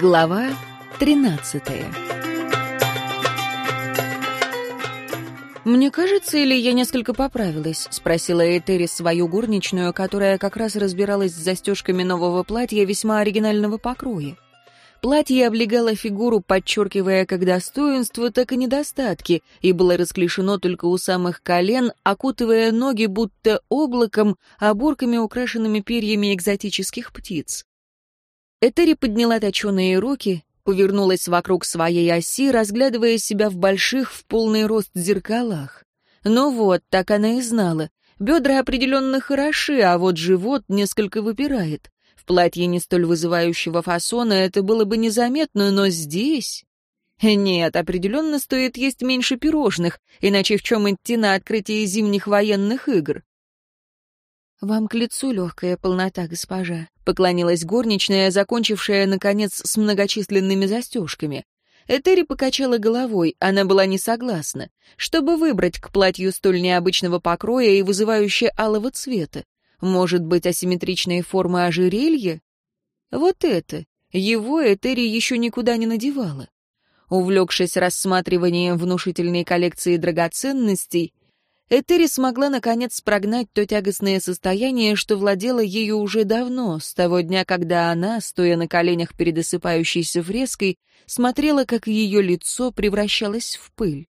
Глава 13 «Мне кажется, или я несколько поправилась?» — спросила Этери свою горничную, которая как раз разбиралась с застежками нового платья весьма оригинального покроя. Платье облегало фигуру, подчеркивая как достоинства, так и недостатки, и было расклешено только у самых колен, окутывая ноги будто облаком, оборками, украшенными перьями экзотических птиц. Этери подняла точеные руки, повернулась вокруг своей оси, разглядывая себя в больших, в полный рост зеркалах. Ну вот, так она и знала. Бедра определенно хороши, а вот живот несколько выпирает платье не столь вызывающего фасона это было бы незаметно, но здесь... Нет, определенно стоит есть меньше пирожных, иначе в чем идти на открытие зимних военных игр? «Вам к лицу легкая полнота, госпожа», — поклонилась горничная, закончившая, наконец, с многочисленными застежками. Этери покачала головой, она была не согласна. Чтобы выбрать к платью столь необычного покроя и вызывающего алого цвета? Может быть, асимметричные формы ожерелья? Вот это. Его Этери еще никуда не надевала. Увлекшись рассматриванием внушительной коллекции драгоценностей, Этери смогла, наконец, прогнать то тягостное состояние, что владело ею уже давно, с того дня, когда она, стоя на коленях перед осыпающейся фреской, смотрела, как ее лицо превращалось в пыль.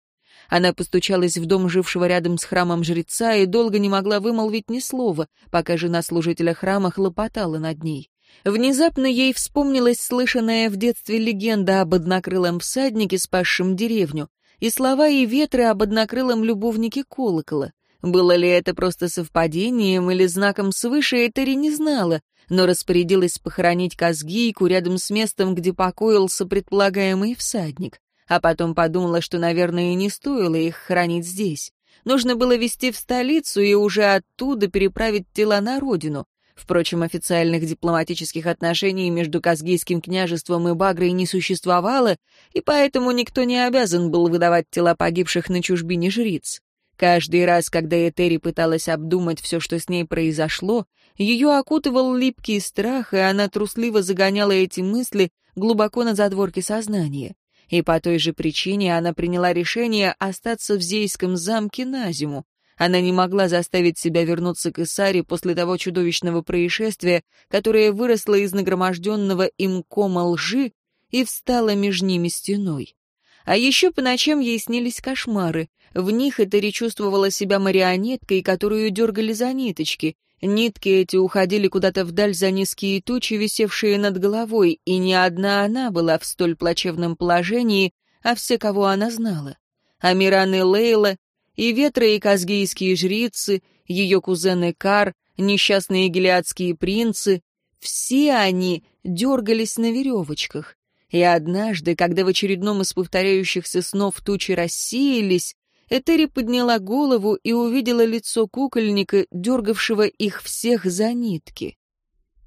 Она постучалась в дом жившего рядом с храмом жреца и долго не могла вымолвить ни слова, пока жена служителя храма хлопотала над ней. Внезапно ей вспомнилась слышанная в детстве легенда об однокрылом всаднике, спасшем деревню, и слова и ветры об однокрылом любовнике колокола. Было ли это просто совпадением или знаком свыше, Этери не знала, но распорядилась похоронить Казгийку рядом с местом, где покоился предполагаемый всадник а потом подумала, что, наверное, не стоило их хранить здесь. Нужно было везти в столицу и уже оттуда переправить тела на родину. Впрочем, официальных дипломатических отношений между Казгийским княжеством и Багрой не существовало, и поэтому никто не обязан был выдавать тела погибших на чужбине жриц. Каждый раз, когда Этери пыталась обдумать все, что с ней произошло, ее окутывал липкий страх, и она трусливо загоняла эти мысли глубоко на задворке сознания и по той же причине она приняла решение остаться в Зейском замке на зиму. Она не могла заставить себя вернуться к Исаре после того чудовищного происшествия, которое выросло из нагроможденного им кома лжи и встало между ними стеной. А еще по ночам ей снились кошмары. В них Этери чувствовала себя марионеткой, которую дергали за ниточки, Нитки эти уходили куда-то вдаль за низкие тучи, висевшие над головой, и не одна она была в столь плачевном положении, а все, кого она знала. Амиран и Лейла, и ветры и казгийские жрицы, ее кузены Кар, несчастные гелиадские принцы, все они дергались на веревочках. И однажды, когда в очередном из повторяющихся снов тучи рассеялись, Этери подняла голову и увидела лицо кукольника, дергавшего их всех за нитки.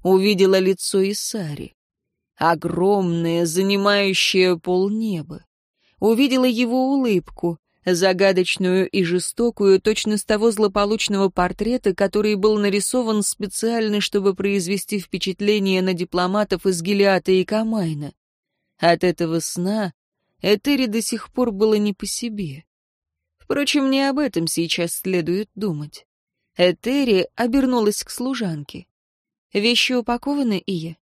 Увидела лицо Исари. Огромное, занимающее полнеба. Увидела его улыбку, загадочную и жестокую, точно с того злополучного портрета, который был нарисован специально, чтобы произвести впечатление на дипломатов из Гелиата и Камайна. От этого сна Этери до сих пор было не по себе. Впрочем, не об этом сейчас следует думать. Этери обернулась к служанке. «Вещи упакованы, Ия?»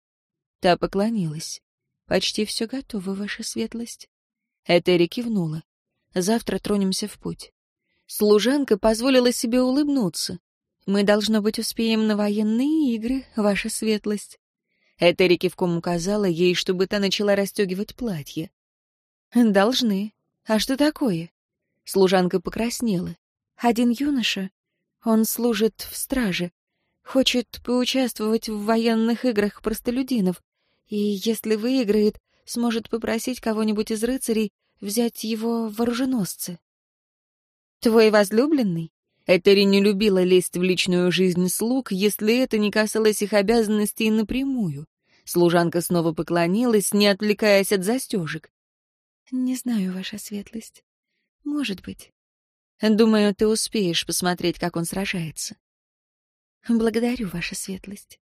Та поклонилась. «Почти все готово, ваша светлость». Этери кивнула. «Завтра тронемся в путь». Служанка позволила себе улыбнуться. «Мы, должно быть, успеем на военные игры, ваша светлость». Этери кивком указала ей, чтобы та начала расстегивать платье. «Должны. А что такое?» Служанка покраснела. Один юноша, он служит в страже, хочет поучаствовать в военных играх простолюдинов, и если выиграет, сможет попросить кого-нибудь из рыцарей взять его в оруженосцы. Твой возлюбленный? Этери не любила лезть в личную жизнь слуг, если это не касалось их обязанностей напрямую. Служанка снова поклонилась, не отвлекаясь от застежек. «Не знаю, ваша светлость. Может быть. Думаю, ты успеешь посмотреть, как он сражается. Благодарю, ваша светлость.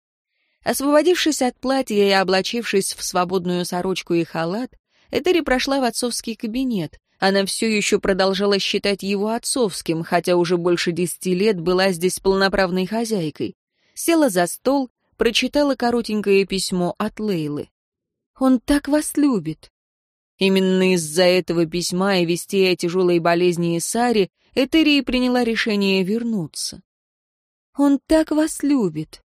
Освободившись от платья и облачившись в свободную сорочку и халат, Этери прошла в отцовский кабинет. Она все еще продолжала считать его отцовским, хотя уже больше десяти лет была здесь полноправной хозяйкой. Села за стол, прочитала коротенькое письмо от Лейлы. «Он так вас любит». Именно из-за этого письма и вести о тяжелой болезни Исари Этери приняла решение вернуться. «Он так вас любит».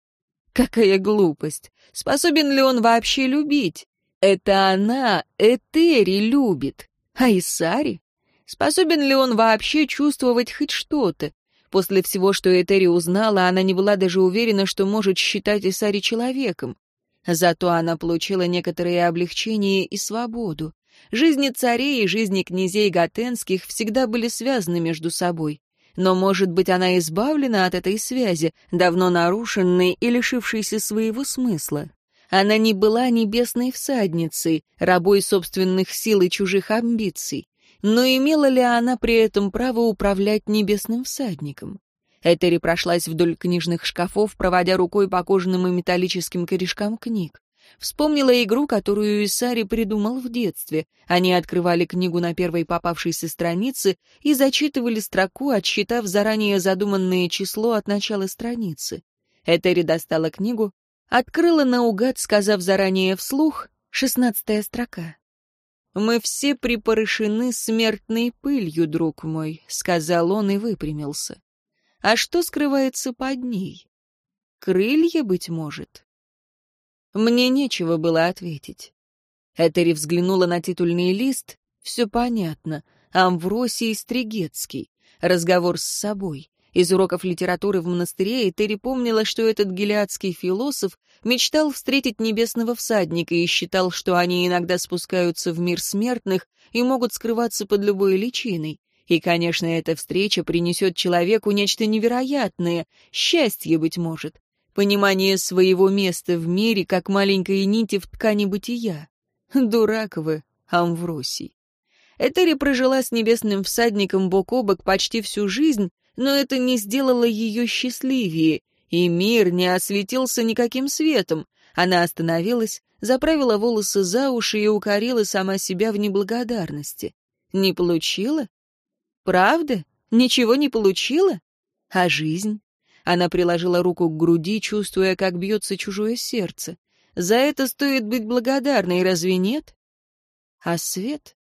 Какая глупость! Способен ли он вообще любить? Это она, Этери, любит. А Исари? Способен ли он вообще чувствовать хоть что-то? После всего, что Этери узнала, она не была даже уверена, что может считать Исари человеком. Зато она получила некоторое облегчение и свободу. Жизни царей и жизни князей Готенских всегда были связаны между собой. Но, может быть, она избавлена от этой связи, давно нарушенной и лишившейся своего смысла. Она не была небесной всадницей, рабой собственных сил и чужих амбиций. Но имела ли она при этом право управлять небесным всадником? Этери прошлась вдоль книжных шкафов, проводя рукой по кожаным и металлическим корешкам книг. Вспомнила игру, которую Исари придумал в детстве. Они открывали книгу на первой попавшейся странице и зачитывали строку, отсчитав заранее задуманное число от начала страницы. Этери достала книгу, Открыла наугад, сказав заранее вслух, шестнадцатая строка. «Мы все припорошены смертной пылью, друг мой», — сказал он и выпрямился. «А что скрывается под ней? Крылья, быть может?» Мне нечего было ответить. Этери взглянула на титульный лист. Все понятно. Амвросий Стригецкий. Разговор с собой. Из уроков литературы в монастыре Этери помнила, что этот гелиадский философ мечтал встретить небесного всадника и считал, что они иногда спускаются в мир смертных и могут скрываться под любой личиной. И, конечно, эта встреча принесет человеку нечто невероятное, счастье, быть может, понимание своего места в мире, как маленькой нити в ткани бытия. Дурак вы, Амвросий. Этери прожила с небесным всадником бок о бок почти всю жизнь, но это не сделало ее счастливее, и мир не осветился никаким светом. Она остановилась, заправила волосы за уши и укорила сама себя в неблагодарности. Не получила? Правда? Ничего не получила? А жизнь? Она приложила руку к груди, чувствуя, как бьется чужое сердце. За это стоит быть благодарной, разве нет? А свет?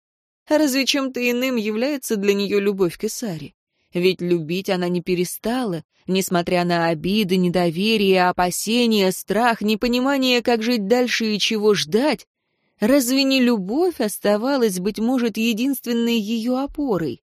Разве чем-то иным является для нее любовь к Исаре? Ведь любить она не перестала, несмотря на обиды, недоверие, опасения, страх, непонимание, как жить дальше и чего ждать. Разве не любовь оставалась, быть может, единственной ее опорой?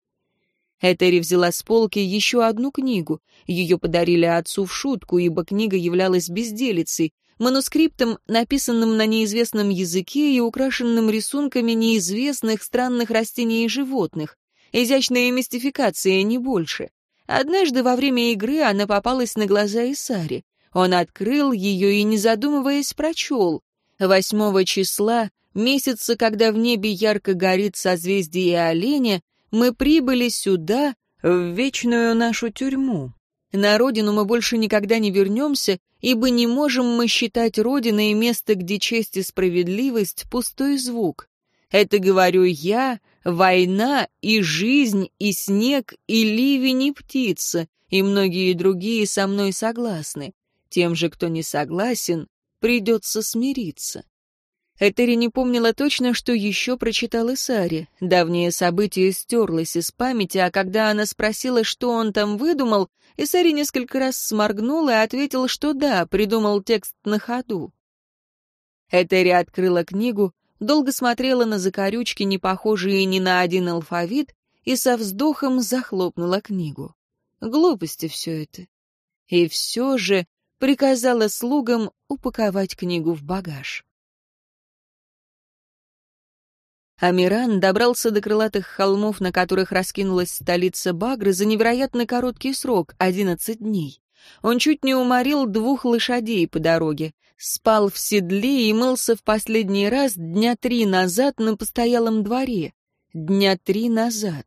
Этери взяла с полки еще одну книгу. Ее подарили отцу в шутку, ибо книга являлась безделицей, манускриптом, написанным на неизвестном языке и украшенным рисунками неизвестных странных растений и животных. Изящная мистификация, не больше. Однажды во время игры она попалась на глаза Исари. Он открыл ее и, не задумываясь, прочел. Восьмого числа, месяца, когда в небе ярко горит созвездие оленя, мы прибыли сюда, в вечную нашу тюрьму. На родину мы больше никогда не вернемся, ибо не можем мы считать родиной место, где честь и справедливость — пустой звук. Это говорю я, война и жизнь, и снег, и ливень, и птица, и многие другие со мной согласны. Тем же, кто не согласен, придется смириться. Этери не помнила точно, что еще прочитал Исари. Давнее событие стерлось из памяти, а когда она спросила, что он там выдумал, Исари несколько раз сморгнул и ответил, что да, придумал текст на ходу. Этери открыла книгу, долго смотрела на закорючки, не похожие ни на один алфавит, и со вздохом захлопнула книгу. Глупости все это. И все же приказала слугам упаковать книгу в багаж. Амиран добрался до крылатых холмов, на которых раскинулась столица Багры, за невероятно короткий срок — одиннадцать дней. Он чуть не уморил двух лошадей по дороге спал в седле и мылся в последний раз дня три назад на постоялом дворе. Дня три назад.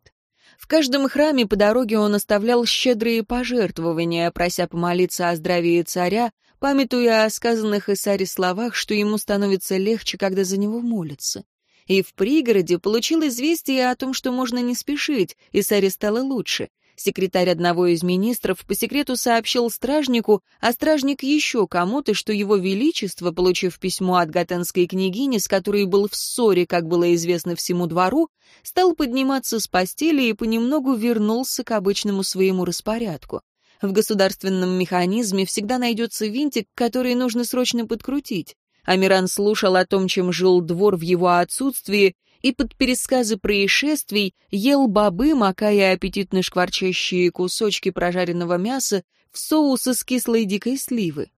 В каждом храме по дороге он оставлял щедрые пожертвования, прося помолиться о здравии царя, памятуя о сказанных Исаре словах, что ему становится легче, когда за него молятся. И в пригороде получил известие о том, что можно не спешить, Исаре стало лучше. Секретарь одного из министров по секрету сообщил стражнику, а стражник еще кому-то, что его величество, получив письмо от гатенской княгини, с которой был в ссоре, как было известно всему двору, стал подниматься с постели и понемногу вернулся к обычному своему распорядку. В государственном механизме всегда найдется винтик, который нужно срочно подкрутить. Амиран слушал о том, чем жил двор в его отсутствии, и под пересказы происшествий ел бобы, макая аппетитно шкварчащие кусочки прожаренного мяса в соус из кислой дикой сливы.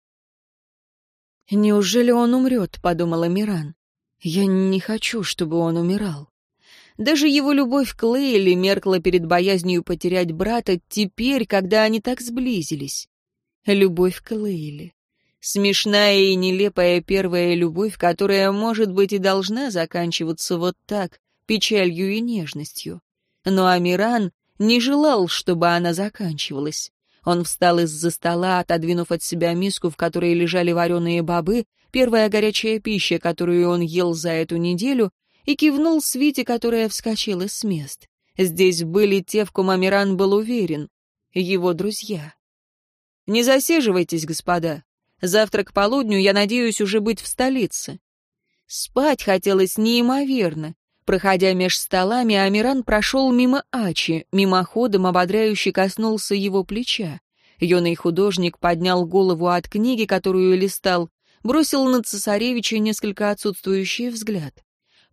«Неужели он умрет?» — подумала Миран. «Я не хочу, чтобы он умирал». Даже его любовь к Лейли меркла перед боязнью потерять брата теперь, когда они так сблизились. Любовь к Лейли. Смешная и нелепая первая любовь, которая, может быть, и должна заканчиваться вот так, печалью и нежностью. Но Амиран не желал, чтобы она заканчивалась. Он встал из-за стола, отодвинув от себя миску, в которой лежали вареные бобы, первая горячая пища, которую он ел за эту неделю, и кивнул Свите, которая вскочила с мест. Здесь были те, в ком Амиран был уверен, его друзья. «Не засиживайтесь, господа. Завтра к полудню я надеюсь уже быть в столице». Спать хотелось неимоверно. Проходя меж столами, Амиран прошел мимо Ачи, мимоходом ободряюще коснулся его плеча. Юный художник поднял голову от книги, которую листал, бросил на цесаревича несколько отсутствующий взгляд.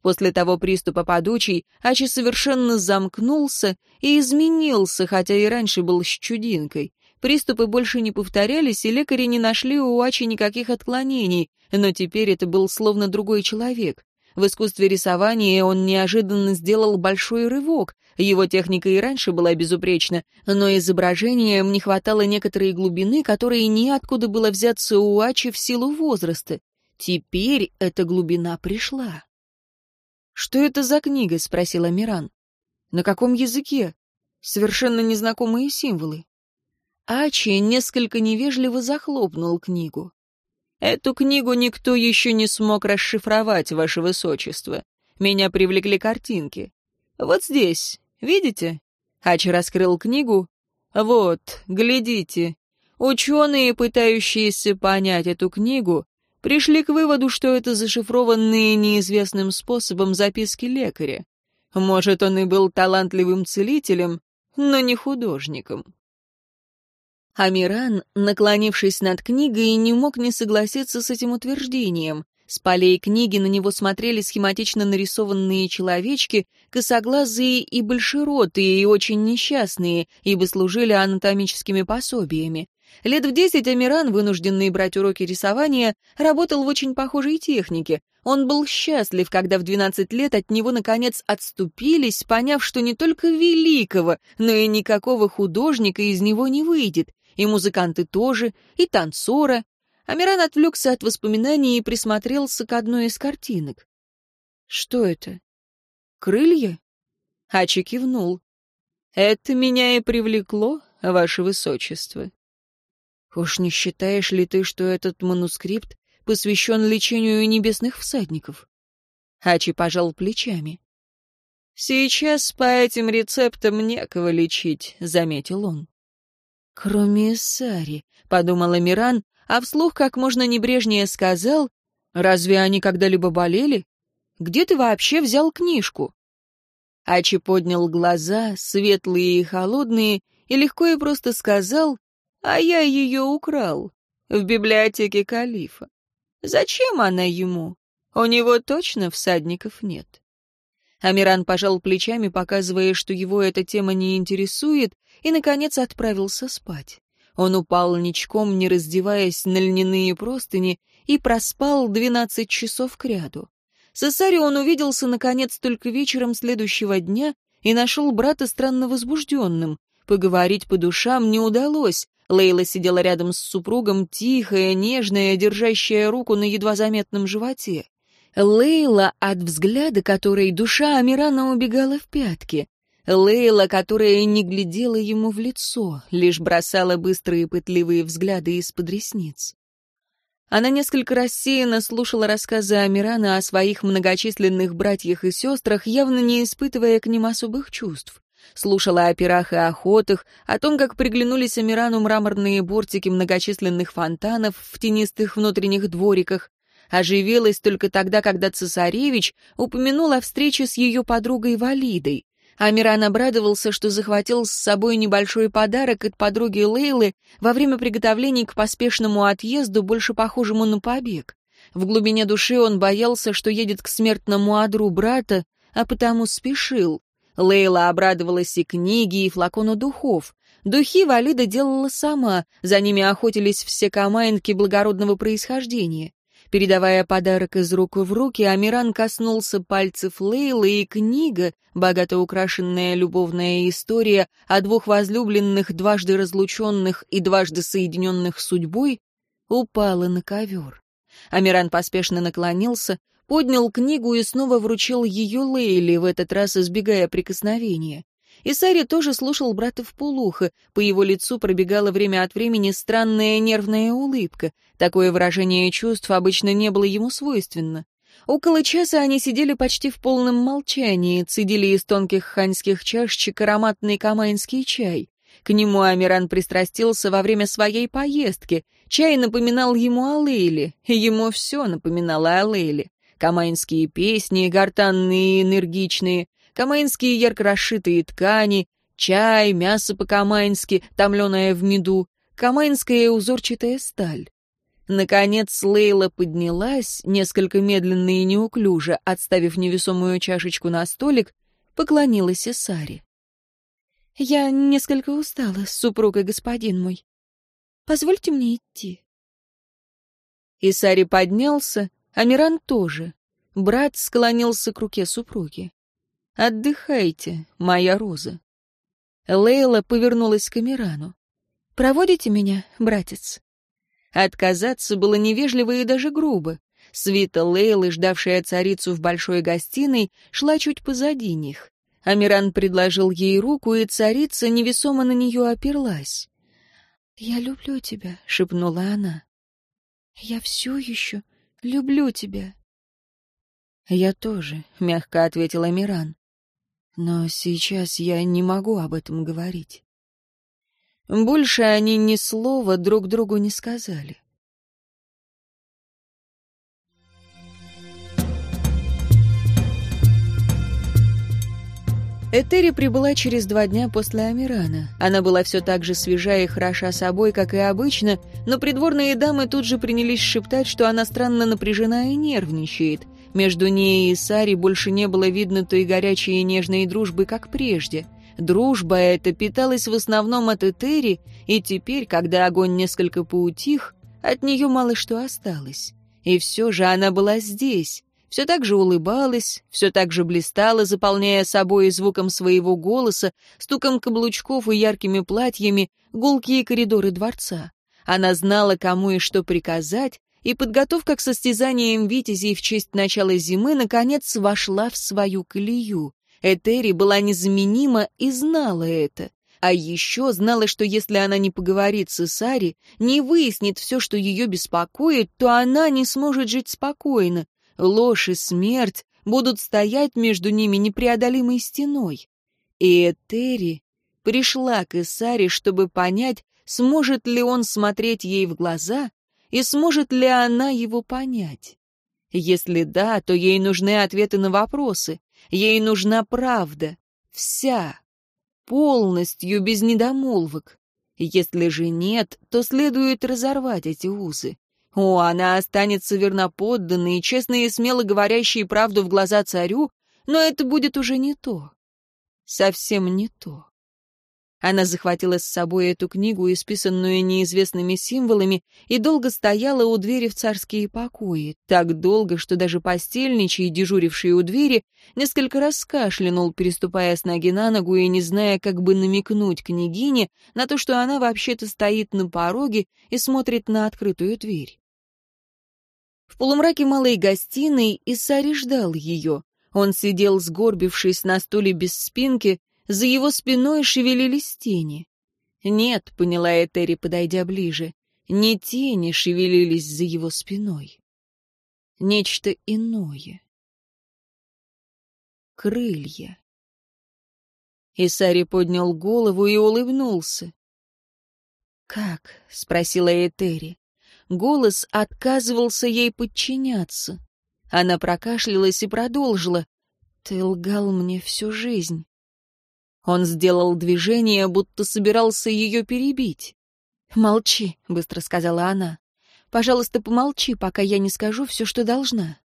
После того приступа подучий Ачи совершенно замкнулся и изменился, хотя и раньше был с чудинкой. Приступы больше не повторялись, и лекари не нашли у Ачи никаких отклонений, но теперь это был словно другой человек. В искусстве рисования он неожиданно сделал большой рывок. Его техника и раньше была безупречна, но изображением не хватало некоторой глубины, которой неоткуда было взяться у Ачи в силу возраста. Теперь эта глубина пришла. «Что это за книга?» — спросила Миран. «На каком языке? Совершенно незнакомые символы». Ачи несколько невежливо захлопнул книгу. «Эту книгу никто еще не смог расшифровать, ваше высочество. Меня привлекли картинки. Вот здесь, видите?» Ачи раскрыл книгу. «Вот, глядите. Ученые, пытающиеся понять эту книгу, пришли к выводу, что это зашифрованные неизвестным способом записки лекаря. Может, он и был талантливым целителем, но не художником. Амиран, наклонившись над книгой, не мог не согласиться с этим утверждением. С полей книги на него смотрели схематично нарисованные человечки, косоглазые и большеротые, и очень несчастные, ибо служили анатомическими пособиями. Лет в десять Амиран, вынужденный брать уроки рисования, работал в очень похожей технике. Он был счастлив, когда в двенадцать лет от него, наконец, отступились, поняв, что не только великого, но и никакого художника из него не выйдет, и музыканты тоже, и танцора. Амиран отвлекся от воспоминаний и присмотрелся к одной из картинок. «Что это? Крылья?» Ачи кивнул. «Это меня и привлекло, ваше высочество». Уж не считаешь ли ты, что этот манускрипт посвящен лечению небесных всадников? Ачи пожал плечами. «Сейчас по этим рецептам некого лечить», — заметил он. «Кроме Сари», — подумала Миран, а вслух как можно небрежнее сказал, «Разве они когда-либо болели? Где ты вообще взял книжку?» Ачи поднял глаза, светлые и холодные, и легко и просто сказал, а я ее украл в библиотеке Калифа. Зачем она ему? У него точно всадников нет. Амиран пожал плечами, показывая, что его эта тема не интересует, и, наконец, отправился спать. Он упал ничком, не раздеваясь на льняные простыни, и проспал двенадцать часов кряду. С Исари он увиделся, наконец, только вечером следующего дня и нашел брата странно возбужденным. Поговорить по душам не удалось, Лейла сидела рядом с супругом, тихая, нежная, держащая руку на едва заметном животе. Лейла, от взгляда которой душа Амирана убегала в пятки. Лейла, которая не глядела ему в лицо, лишь бросала быстрые пытливые взгляды из-под ресниц. Она несколько рассеянно слушала рассказы Амирана о своих многочисленных братьях и сестрах, явно не испытывая к ним особых чувств. Слушала о пирах и охотах, о том, как приглянулись Амирану мраморные бортики многочисленных фонтанов в тенистых внутренних двориках. Оживилась только тогда, когда цесаревич упомянул о встрече с ее подругой Валидой. Амиран обрадовался, что захватил с собой небольшой подарок от подруги Лейлы во время приготовлений к поспешному отъезду, больше похожему на побег. В глубине души он боялся, что едет к смертному одру брата, а потому спешил. Лейла обрадовалась и книге, и флакону духов. Духи Валида делала сама, за ними охотились все камаинки благородного происхождения. Передавая подарок из рук в руки, Амиран коснулся пальцев Лейлы, и книга, богато украшенная любовная история о двух возлюбленных, дважды разлученных и дважды соединенных судьбой, упала на ковер. Амиран поспешно наклонился, поднял книгу и снова вручил ее Лейле, в этот раз избегая прикосновения. Исари тоже слушал брата в полухо, по его лицу пробегала время от времени странная нервная улыбка. Такое выражение чувств обычно не было ему свойственно. Около часа они сидели почти в полном молчании, цедили из тонких ханьских чашечек ароматный камайнский чай. К нему Амиран пристрастился во время своей поездки. Чай напоминал ему о Лейле, ему все напоминало о Лейле. Камайнские песни, гортанные и энергичные, камаинские ярко расшитые ткани, чай, мясо по-камаински, томленое в меду, камаинская узорчатая сталь. Наконец Лейла поднялась, несколько медленно и неуклюже, отставив невесомую чашечку на столик, поклонилась Исаре. «Я несколько устала, супруга господин мой. Позвольте мне идти». Исари поднялся, Амиран тоже. Брат склонился к руке супруги. «Отдыхайте, моя роза». Лейла повернулась к Амирану. «Проводите меня, братец?» Отказаться было невежливо и даже грубо. Свита Лейлы, ждавшая царицу в большой гостиной, шла чуть позади них. Амиран предложил ей руку, и царица невесомо на нее оперлась. «Я люблю тебя», — шепнула она. «Я все еще люблю тебя». «Я тоже», — мягко ответила Амиран. Но сейчас я не могу об этом говорить. Больше они ни слова друг другу не сказали. Этери прибыла через два дня после Амирана. Она была все так же свежа и хороша собой, как и обычно, но придворные дамы тут же принялись шептать, что она странно напряжена и нервничает. Между ней и Сари больше не было видно той горячей и нежной дружбы, как прежде. Дружба эта питалась в основном от Этери, и теперь, когда огонь несколько поутих, от нее мало что осталось. И все же она была здесь, все так же улыбалась, все так же блистала, заполняя собой звуком своего голоса, стуком каблучков и яркими платьями гулкие коридоры дворца. Она знала, кому и что приказать, и подготовка к состязаниям витязей в честь начала зимы наконец вошла в свою колею. Этери была незаменима и знала это. А еще знала, что если она не поговорит с Исари, не выяснит все, что ее беспокоит, то она не сможет жить спокойно, ложь и смерть будут стоять между ними непреодолимой стеной. И Этери пришла к Исаре, чтобы понять, сможет ли он смотреть ей в глаза и сможет ли она его понять. Если да, то ей нужны ответы на вопросы, ей нужна правда, вся, полностью, без недомолвок. Если же нет, то следует разорвать эти узы. О, она останется верноподданной, честной и смело говорящей правду в глаза царю, но это будет уже не то. Совсем не то. Она захватила с собой эту книгу, исписанную неизвестными символами, и долго стояла у двери в царские покои. Так долго, что даже постельничий, дежуривший у двери, несколько раз кашлянул, переступая с ноги на ногу и не зная, как бы намекнуть княгине на то, что она вообще-то стоит на пороге и смотрит на открытую дверь. В полумраке малой гостиной Иссари ждал ее. Он сидел, сгорбившись на стуле без спинки, За его спиной шевелились тени. «Нет», — поняла Этери, подойдя ближе, — «не тени шевелились за его спиной. Нечто иное. Крылья». Исари поднял голову и улыбнулся. «Как?» — спросила Этери. Голос отказывался ей подчиняться. Она прокашлялась и продолжила. «Ты лгал мне всю жизнь». Он сделал движение, будто собирался ее перебить. «Молчи», — быстро сказала она. «Пожалуйста, помолчи, пока я не скажу все, что должна».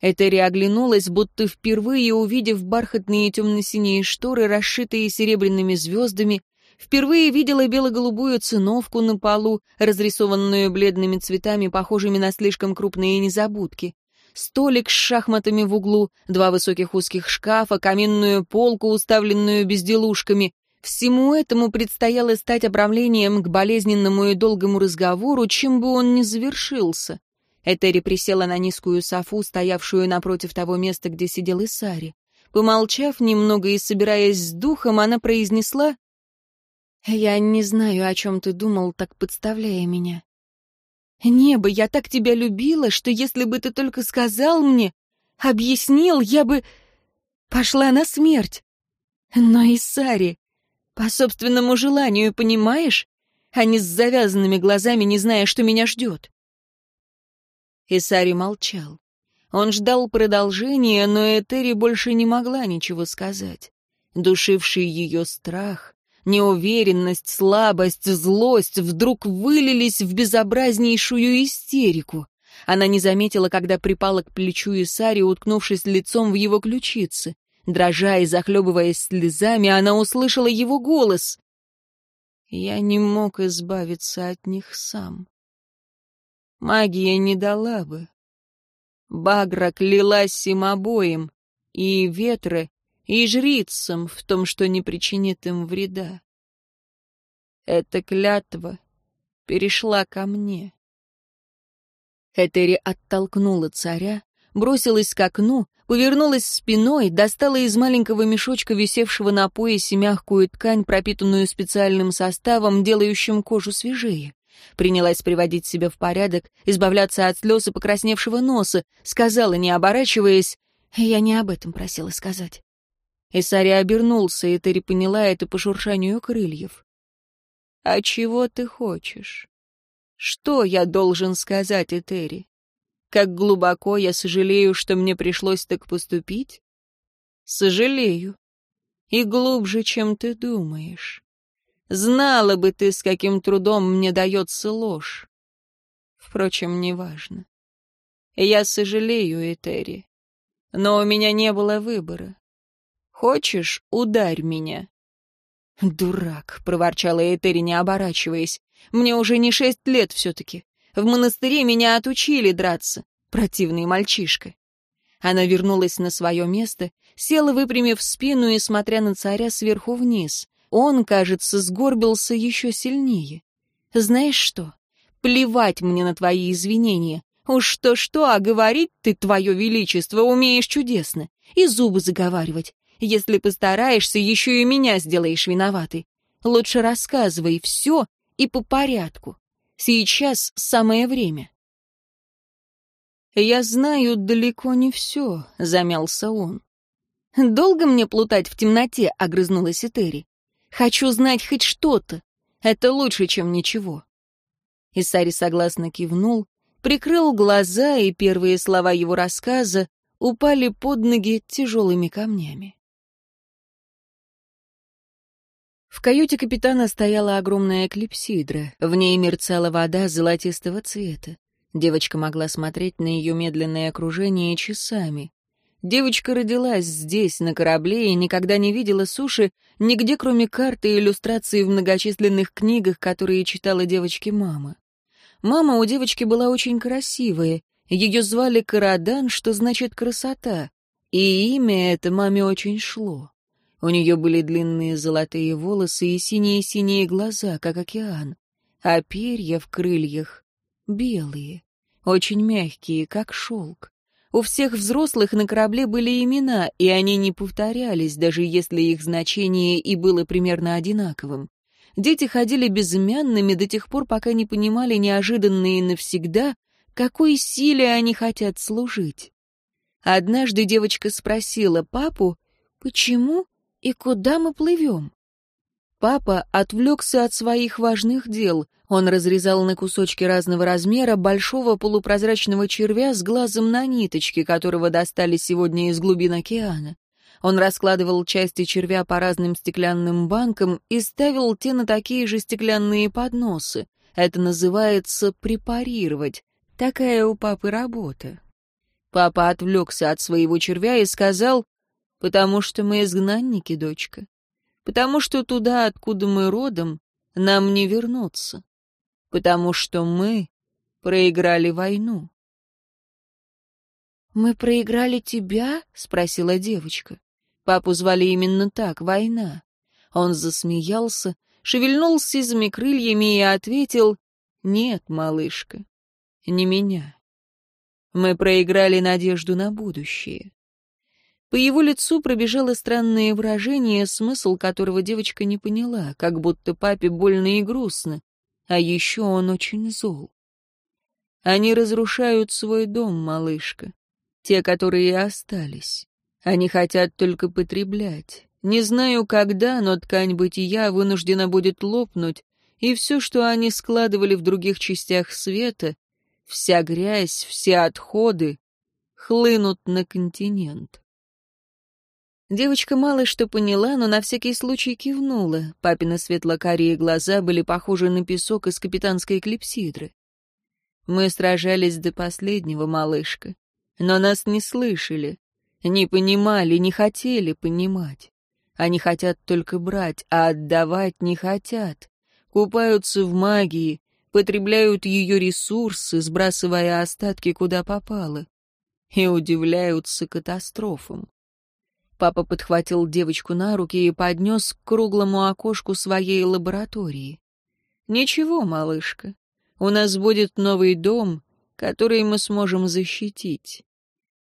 Этери оглянулась, будто впервые увидев бархатные темно-синие шторы, расшитые серебряными звездами, впервые видела бело-голубую циновку на полу, разрисованную бледными цветами, похожими на слишком крупные незабудки столик с шахматами в углу, два высоких узких шкафа, каминную полку, уставленную безделушками. Всему этому предстояло стать обрамлением к болезненному и долгому разговору, чем бы он ни завершился. Этери присела на низкую софу, стоявшую напротив того места, где сидел Исари. Помолчав немного и собираясь с духом, она произнесла «Я не знаю, о чем ты думал, так подставляя меня. Небо, я так тебя любила, что если бы ты только сказал мне, объяснил, я бы пошла на смерть. Но и Сари, по собственному желанию, понимаешь? А не с завязанными глазами, не зная, что меня ждет. Исари молчал. Он ждал продолжения, но Этери больше не могла ничего сказать. Душивший ее страх, Неуверенность, слабость, злость вдруг вылились в безобразнейшую истерику. Она не заметила, когда припала к плечу Исари, уткнувшись лицом в его ключицы. Дрожа и захлебываясь слезами, она услышала его голос. «Я не мог избавиться от них сам. Магия не дала бы. Багра клялась им обоим, и ветры, и жрицам в том, что не причинит им вреда. Эта клятва перешла ко мне. Этери оттолкнула царя, бросилась к окну, повернулась спиной, достала из маленького мешочка, висевшего на поясе, мягкую ткань, пропитанную специальным составом, делающим кожу свежее. Принялась приводить себя в порядок, избавляться от слез и покрасневшего носа, сказала, не оборачиваясь, «Я не об этом просила сказать». Исари обернулся, и Терри поняла это по шуршанию крыльев. «А чего ты хочешь? Что я должен сказать Этери? Как глубоко я сожалею, что мне пришлось так поступить? Сожалею. И глубже, чем ты думаешь. Знала бы ты, с каким трудом мне дается ложь. Впрочем, неважно. Я сожалею, Этери. Но у меня не было выбора. Хочешь, ударь меня». «Дурак», — проворчала Этери, не оборачиваясь. «Мне уже не шесть лет все-таки. В монастыре меня отучили драться. Противный мальчишка». Она вернулась на свое место, села, выпрямив спину и смотря на царя сверху вниз. Он, кажется, сгорбился еще сильнее. «Знаешь что? Плевать мне на твои извинения. Уж что-что, а говорить ты, твое величество, умеешь чудесно. И зубы заговаривать. Если постараешься, еще и меня сделаешь виноватой. Лучше рассказывай все и по порядку. Сейчас самое время. «Я знаю далеко не все», — замялся он. «Долго мне плутать в темноте?» — огрызнулась Этери. «Хочу знать хоть что-то. Это лучше, чем ничего». Исари согласно кивнул, прикрыл глаза, и первые слова его рассказа упали под ноги тяжелыми камнями. В каюте капитана стояла огромная клипсидра. В ней мерцала вода золотистого цвета. Девочка могла смотреть на ее медленное окружение часами. Девочка родилась здесь, на корабле, и никогда не видела суши нигде, кроме карты и иллюстраций в многочисленных книгах, которые читала девочке мама. Мама у девочки была очень красивая. Ее звали Карадан, что значит «красота», и имя это маме очень шло. У нее были длинные золотые волосы и синие-синие глаза, как океан, а перья в крыльях белые, очень мягкие, как шелк. У всех взрослых на корабле были имена, и они не повторялись, даже если их значение и было примерно одинаковым. Дети ходили безымянными до тех пор, пока не понимали неожиданно и навсегда, какой силе они хотят служить. Однажды девочка спросила папу, почему и куда мы плывем. Папа отвлекся от своих важных дел. Он разрезал на кусочки разного размера большого полупрозрачного червя с глазом на ниточке, которого достали сегодня из глубин океана. Он раскладывал части червя по разным стеклянным банкам и ставил те на такие же стеклянные подносы. Это называется препарировать. Такая у папы работа. Папа отвлекся от своего червя и сказал, «Потому что мы изгнанники, дочка потому что туда, откуда мы родом, нам не вернуться, потому что мы проиграли войну. «Мы проиграли тебя?» — спросила девочка. Папу звали именно так, война. Он засмеялся, шевельнул сизыми крыльями и ответил, «Нет, малышка, не меня. Мы проиграли надежду на будущее. По его лицу пробежало странное выражение, смысл которого девочка не поняла, как будто папе больно и грустно, а еще он очень зол. Они разрушают свой дом, малышка, те, которые остались. Они хотят только потреблять. Не знаю, когда, но ткань бытия вынуждена будет лопнуть, и все, что они складывали в других частях света, вся грязь, все отходы, хлынут на континент. Девочка мало что поняла, но на всякий случай кивнула. Папины светло-карие глаза были похожи на песок из капитанской клипсидры. Мы сражались до последнего, малышка. Но нас не слышали, не понимали, не хотели понимать. Они хотят только брать, а отдавать не хотят. Купаются в магии, потребляют ее ресурсы, сбрасывая остатки куда попало. И удивляются катастрофам. Папа подхватил девочку на руки и поднес к круглому окошку своей лаборатории. «Ничего, малышка, у нас будет новый дом, который мы сможем защитить.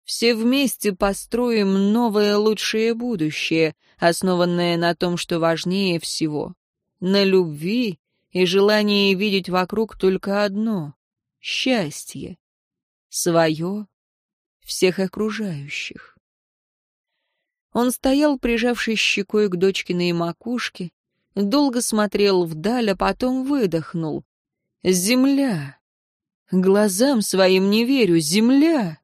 Все вместе построим новое лучшее будущее, основанное на том, что важнее всего — на любви и желании видеть вокруг только одно — счастье. Свое, всех окружающих. Он стоял, прижавшись щекой к дочкиной макушке, долго смотрел вдаль, а потом выдохнул. «Земля! Глазам своим не верю, земля!»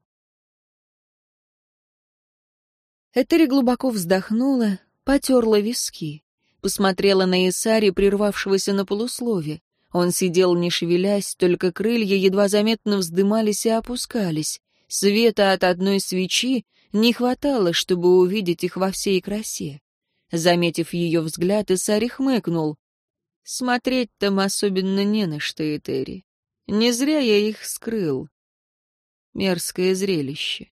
Этери глубоко вздохнула, потерла виски, посмотрела на Исари, прервавшегося на полуслове. Он сидел, не шевелясь, только крылья едва заметно вздымались и опускались. Света от одной свечи не хватало, чтобы увидеть их во всей красе. Заметив ее взгляд, Исари хмыкнул. «Смотреть там особенно не на что, Этери. Не зря я их скрыл. Мерзкое зрелище».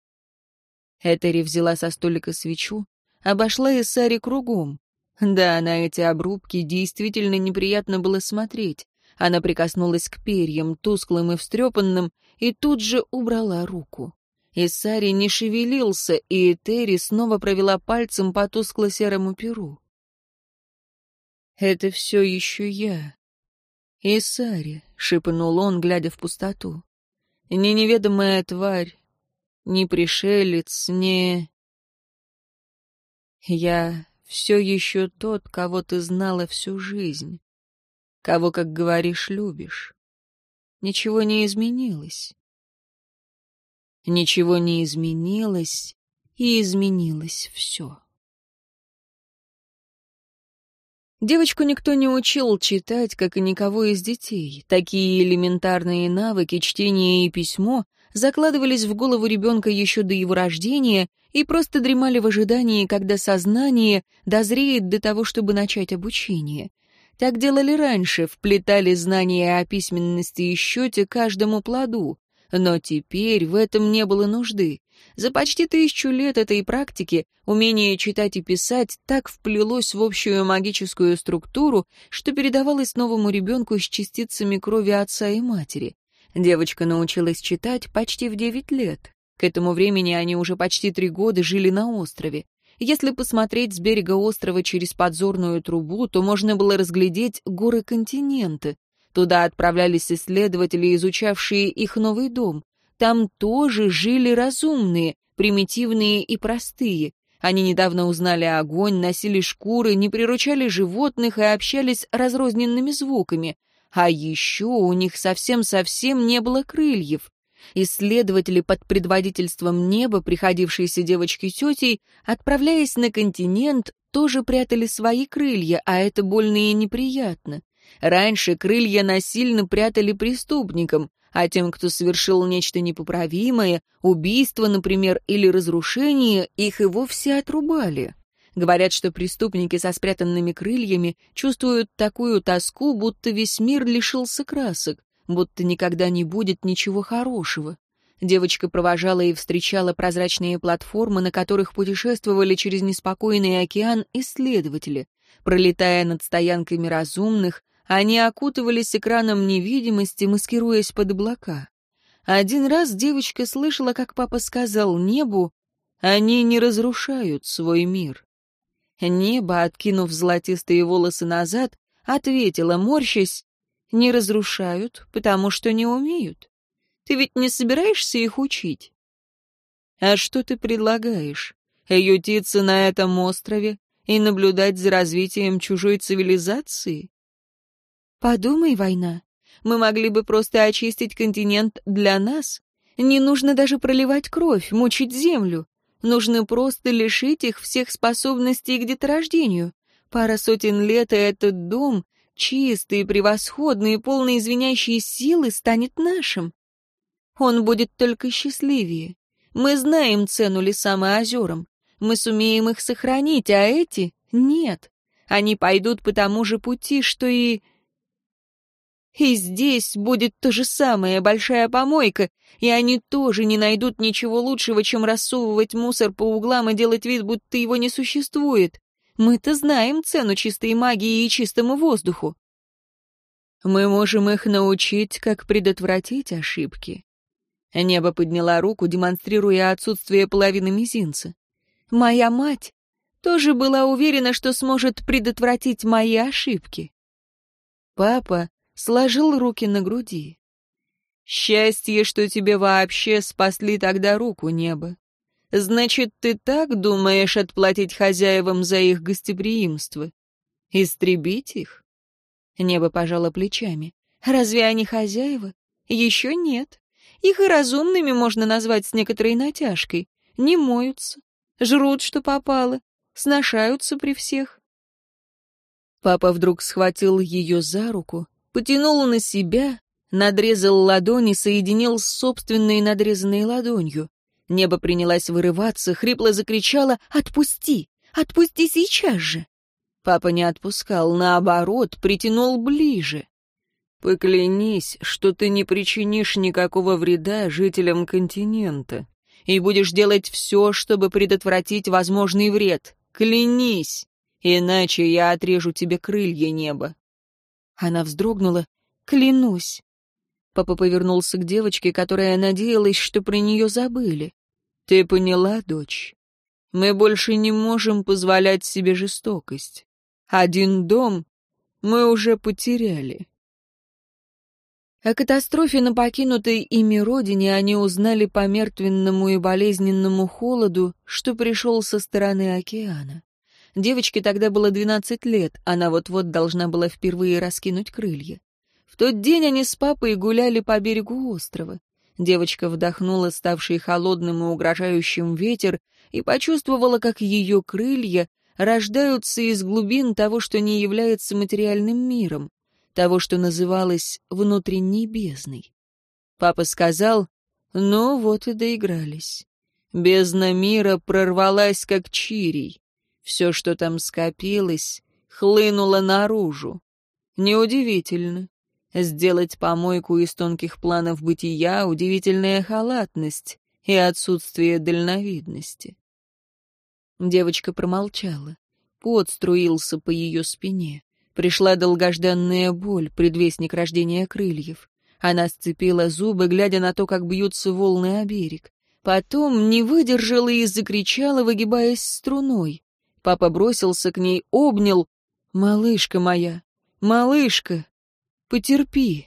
Этери взяла со столика свечу, обошла Исари кругом. Да, на эти обрубки действительно неприятно было смотреть. Она прикоснулась к перьям, тусклым и встрепанным, и тут же убрала руку. Исари не шевелился, и Этери снова провела пальцем по тускло-серому перу. «Это все еще я. Исари», — шепнул он, глядя в пустоту. «Не неведомая тварь, не пришелец, не...» «Я все еще тот, кого ты знала всю жизнь, кого, как говоришь, любишь. Ничего не изменилось. Ничего не изменилось, и изменилось все. Девочку никто не учил читать, как и никого из детей. Такие элементарные навыки, чтение и письмо, закладывались в голову ребенка еще до его рождения и просто дремали в ожидании, когда сознание дозреет до того, чтобы начать обучение. Так делали раньше, вплетали знания о письменности и счете каждому плоду. Но теперь в этом не было нужды. За почти тысячу лет этой практики умение читать и писать так вплелось в общую магическую структуру, что передавалось новому ребенку с частицами крови отца и матери. Девочка научилась читать почти в девять лет. К этому времени они уже почти три года жили на острове. Если посмотреть с берега острова через подзорную трубу, то можно было разглядеть горы континента. Туда отправлялись исследователи, изучавшие их новый дом. Там тоже жили разумные, примитивные и простые. Они недавно узнали огонь, носили шкуры, не приручали животных и общались разрозненными звуками. А еще у них совсем-совсем не было крыльев. Исследователи под предводительством неба, приходившиеся девочке тетей, отправляясь на континент, тоже прятали свои крылья, а это больно и неприятно. Раньше крылья насильно прятали преступникам, а тем, кто совершил нечто непоправимое, убийство, например, или разрушение, их и вовсе отрубали. Говорят, что преступники со спрятанными крыльями чувствуют такую тоску, будто весь мир лишился красок, будто никогда не будет ничего хорошего. Девочка провожала и встречала прозрачные платформы, на которых путешествовали через неспокойный океан исследователи. Пролетая над стоянками разумных, они окутывались экраном невидимости, маскируясь под облака. Один раз девочка слышала, как папа сказал небу, «Они не разрушают свой мир». Небо, откинув золотистые волосы назад, ответило, морщась, «Не разрушают, потому что не умеют. Ты ведь не собираешься их учить?» «А что ты предлагаешь? Ютиться на этом острове и наблюдать за развитием чужой цивилизации? Подумай, война. Мы могли бы просто очистить континент для нас. Не нужно даже проливать кровь, мучить землю. Нужно просто лишить их всех способностей к деторождению. Пара сотен лет, и этот дом, чистый, превосходный, полный извиняющей силы, станет нашим. Он будет только счастливее. Мы знаем цену лесам и озерам. Мы сумеем их сохранить, а эти — нет. Они пойдут по тому же пути, что и... И здесь будет то же самое, большая помойка, и они тоже не найдут ничего лучшего, чем рассовывать мусор по углам и делать вид, будто его не существует. Мы-то знаем цену чистой магии и чистому воздуху. Мы можем их научить, как предотвратить ошибки. Небо подняла руку, демонстрируя отсутствие половины мизинца. Моя мать тоже была уверена, что сможет предотвратить мои ошибки. Папа сложил руки на груди. «Счастье, что тебе вообще спасли тогда руку неба. Значит, ты так думаешь отплатить хозяевам за их гостеприимство? Истребить их?» Небо пожало плечами. «Разве они хозяева? Еще нет. Их и разумными можно назвать с некоторой натяжкой. Не моются, жрут, что попало, сношаются при всех». Папа вдруг схватил ее за руку, потянул на себя, надрезал ладони, соединил с собственной надрезанной ладонью. Небо принялось вырываться, хрипло закричало «Отпусти! Отпусти сейчас же!» Папа не отпускал, наоборот, притянул ближе. «Поклянись, что ты не причинишь никакого вреда жителям континента и будешь делать все, чтобы предотвратить возможный вред. Клянись, иначе я отрежу тебе крылья неба. Она вздрогнула. «Клянусь!» Папа повернулся к девочке, которая надеялась, что про нее забыли. «Ты поняла, дочь? Мы больше не можем позволять себе жестокость. Один дом мы уже потеряли». О катастрофе на покинутой ими родине они узнали по мертвенному и болезненному холоду, что пришел со стороны океана. Девочке тогда было 12 лет, она вот-вот должна была впервые раскинуть крылья. В тот день они с папой гуляли по берегу острова. Девочка вдохнула ставший холодным и угрожающим ветер и почувствовала, как ее крылья рождаются из глубин того, что не является материальным миром, того, что называлось внутренней бездной. Папа сказал, ну вот и доигрались. Бездна мира прорвалась, как чирий. Все, что там скопилось, хлынуло наружу. Неудивительно. Сделать помойку из тонких планов бытия — удивительная халатность и отсутствие дальновидности. Девочка промолчала. Пот струился по ее спине. Пришла долгожданная боль, предвестник рождения крыльев. Она сцепила зубы, глядя на то, как бьются волны о берег. Потом не выдержала и закричала, выгибаясь струной. Папа бросился к ней, обнял. «Малышка моя, малышка, потерпи».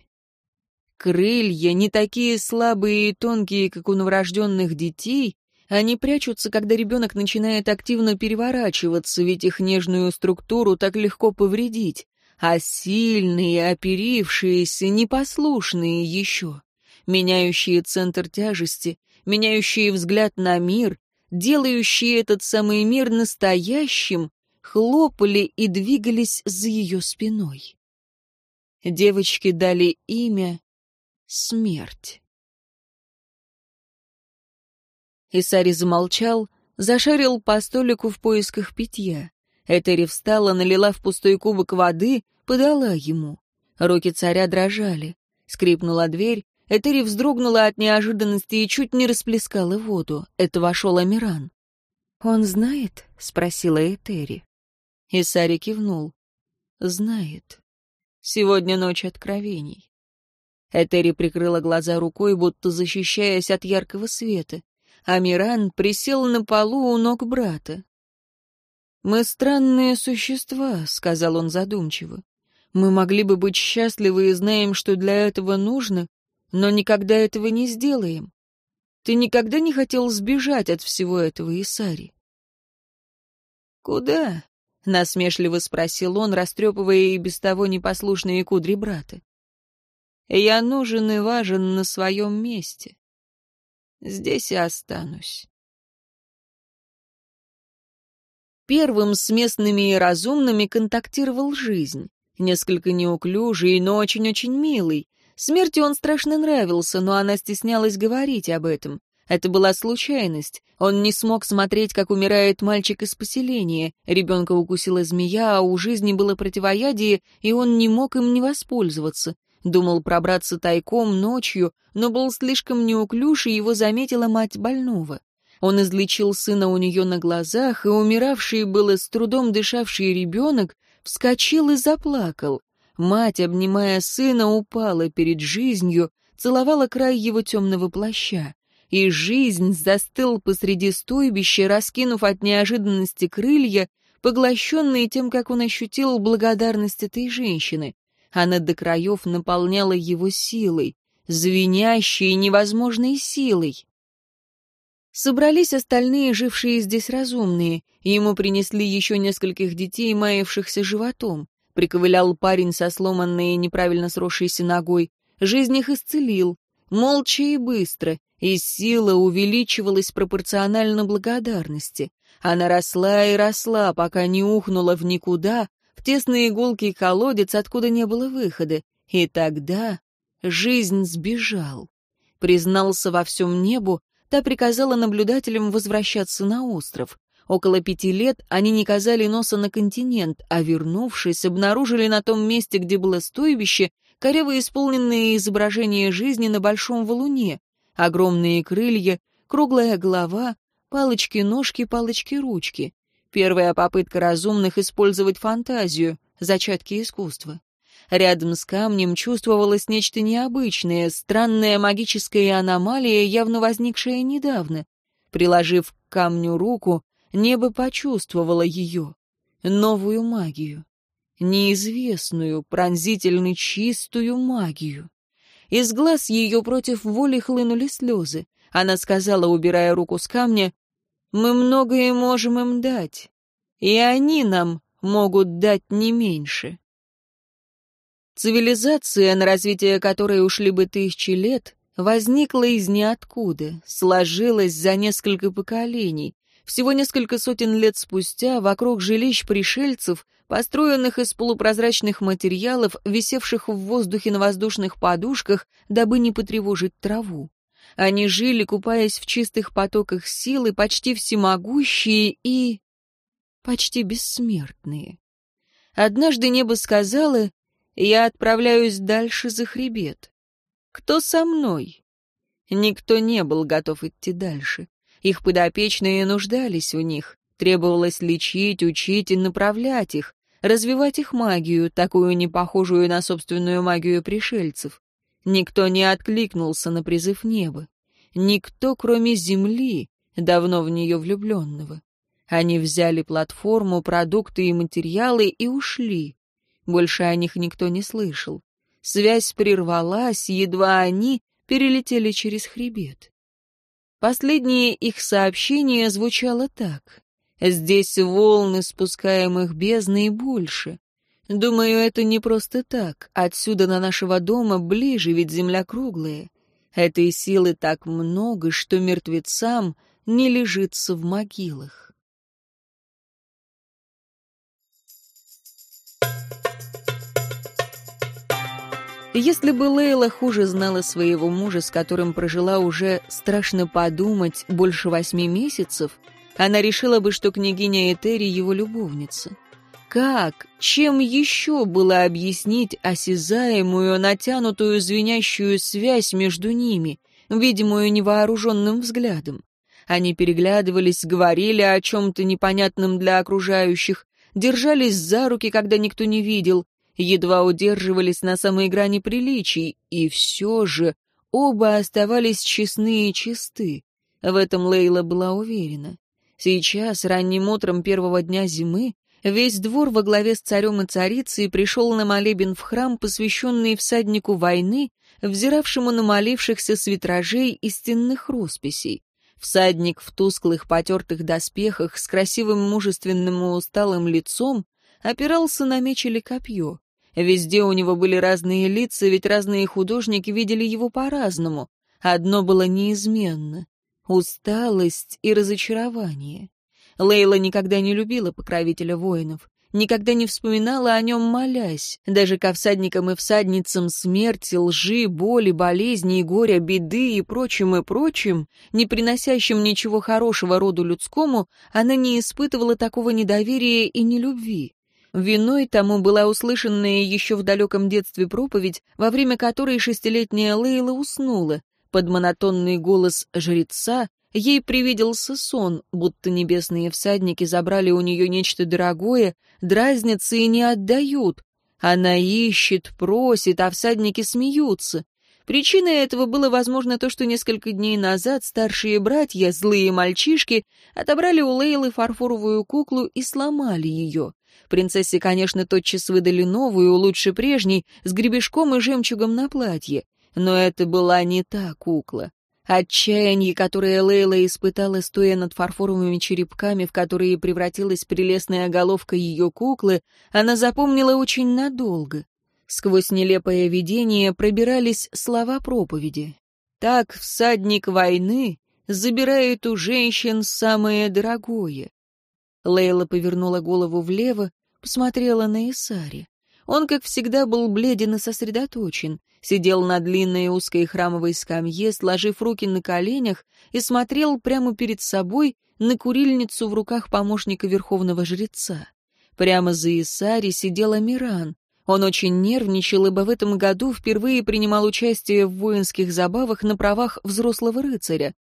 Крылья не такие слабые и тонкие, как у новорожденных детей, они прячутся, когда ребенок начинает активно переворачиваться, ведь их нежную структуру так легко повредить, а сильные, оперившиеся, непослушные еще, меняющие центр тяжести, меняющие взгляд на мир, делающие этот самый мир настоящим, хлопали и двигались за ее спиной. Девочки дали имя смерть. Исари замолчал, зашарил по столику в поисках питья. Этери встала, налила в пустой кубок воды, подала ему. Руки царя дрожали. Скрипнула дверь, Этери вздрогнула от неожиданности и чуть не расплескала воду. Это вошел Амиран. «Он знает?» — спросила Этери. Исари кивнул. «Знает. Сегодня ночь откровений. Этери прикрыла глаза рукой, будто защищаясь от яркого света. Амиран присел на полу у ног брата. «Мы странные существа», — сказал он задумчиво. «Мы могли бы быть счастливы и знаем, что для этого нужно, но никогда этого не сделаем. Ты никогда не хотел сбежать от всего этого, Исари?» «Куда?» — насмешливо спросил он, растрепывая и без того непослушные кудри брата. Я нужен и важен на своем месте. Здесь и останусь. Первым с местными и разумными контактировал жизнь. Несколько неуклюжий, но очень-очень милый. Смерти он страшно нравился, но она стеснялась говорить об этом. Это была случайность. Он не смог смотреть, как умирает мальчик из поселения. Ребенка укусила змея, а у жизни было противоядие, и он не мог им не воспользоваться. Думал пробраться тайком ночью, но был слишком неуклюж, и его заметила мать больного. Он излечил сына у нее на глазах, и умиравший было с трудом дышавший ребенок вскочил и заплакал. Мать, обнимая сына, упала перед жизнью, целовала край его темного плаща. И жизнь застыл посреди стойбища, раскинув от неожиданности крылья, поглощенные тем, как он ощутил благодарность этой женщины. Она до краев наполняла его силой, звенящей невозможной силой. Собрались остальные, жившие здесь разумные, и ему принесли еще нескольких детей, маявшихся животом. Приковылял парень со сломанной и неправильно сросшейся ногой. Жизнь их исцелил. Молча и быстро, и сила увеличивалась пропорционально благодарности. Она росла и росла, пока не ухнула в никуда, в тесный иголкий колодец, откуда не было выхода. И тогда жизнь сбежал. Признался во всем небу, та приказала наблюдателям возвращаться на остров. Около пяти лет они не казали носа на континент, а вернувшись, обнаружили на том месте, где было стойбище, коряво исполненные изображения жизни на большом валуне, огромные крылья, круглая голова, палочки-ножки, палочки-ручки. Первая попытка разумных использовать фантазию, зачатки искусства. Рядом с камнем чувствовалось нечто необычное, странная магическая аномалия, явно возникшая недавно. Приложив к камню руку, небо почувствовало ее, новую магию, неизвестную, пронзительно чистую магию. Из глаз ее против воли хлынули слезы. Она сказала, убирая руку с камня, мы многое можем им дать, и они нам могут дать не меньше. Цивилизация, на развитие которой ушли бы тысячи лет, возникла из ниоткуда, сложилась за несколько поколений. Всего несколько сотен лет спустя вокруг жилищ пришельцев, построенных из полупрозрачных материалов, висевших в воздухе на воздушных подушках, дабы не потревожить траву. Они жили, купаясь в чистых потоках силы, почти всемогущие и... почти бессмертные. Однажды небо сказала, я отправляюсь дальше за хребет. Кто со мной? Никто не был готов идти дальше. Их подопечные нуждались в них. Требовалось лечить, учить и направлять их, развивать их магию, такую не похожую на собственную магию пришельцев. Никто не откликнулся на призыв неба. никто, кроме Земли, давно в нее влюбленного. Они взяли платформу, продукты и материалы и ушли. Больше о них никто не слышал. Связь прервалась, едва они перелетели через хребет. Последнее их сообщение звучало так. «Здесь волны спускаемых бездны и больше. Думаю, это не просто так. Отсюда на нашего дома ближе, ведь земля круглая. Этой силы так много, что мертвецам не лежится в могилах. Если бы Лейла хуже знала своего мужа, с которым прожила уже, страшно подумать, больше восьми месяцев, она решила бы, что княгиня Этери его любовница. Как, чем еще было объяснить осязаемую, натянутую, звенящую связь между ними, видимую невооруженным взглядом? Они переглядывались, говорили о чем-то непонятном для окружающих, держались за руки, когда никто не видел, едва удерживались на самой грани приличий, и все же оба оставались честны и чисты. В этом Лейла была уверена. Сейчас, ранним утром первого дня зимы, весь двор во главе с царем и царицей пришел на молебен в храм, посвященный всаднику войны, взиравшему на молившихся с витражей и стенных росписей. Всадник в тусклых потертых доспехах с красивым мужественным и усталым лицом опирался на меч или копье. Везде у него были разные лица, ведь разные художники видели его по-разному. Одно было неизменно — усталость и разочарование. Лейла никогда не любила покровителя воинов, никогда не вспоминала о нем молясь. Даже ко всадникам и всадницам смерти, лжи, боли, болезни и горя, беды и прочим и прочим, не приносящим ничего хорошего роду людскому, она не испытывала такого недоверия и нелюбви. Виной тому была услышанная еще в далеком детстве проповедь, во время которой шестилетняя Лейла уснула. Под монотонный голос жреца ей привиделся сон, будто небесные всадники забрали у нее нечто дорогое, дразнятся и не отдают. Она ищет, просит, а всадники смеются. Причиной этого было, возможно, то, что несколько дней назад старшие братья, злые мальчишки, отобрали у Лейлы фарфоровую куклу и сломали ее. Принцессе, конечно, тотчас выдали новую, лучше прежней, с гребешком и жемчугом на платье. Но это была не та кукла. Отчаяние, которое Лейла испытала, стоя над фарфоровыми черепками, в которые превратилась прелестная головка ее куклы, она запомнила очень надолго. Сквозь нелепое видение пробирались слова проповеди. «Так всадник войны забирает у женщин самое дорогое». Лейла повернула голову влево, посмотрела на Исари. Он, как всегда, был бледен и сосредоточен, сидел на длинной узкой храмовой скамье, сложив руки на коленях, и смотрел прямо перед собой на курильницу в руках помощника верховного жреца. Прямо за Исари сидела Миран. Он очень нервничал, ибо в этом году впервые принимал участие в воинских забавах на правах взрослого рыцаря.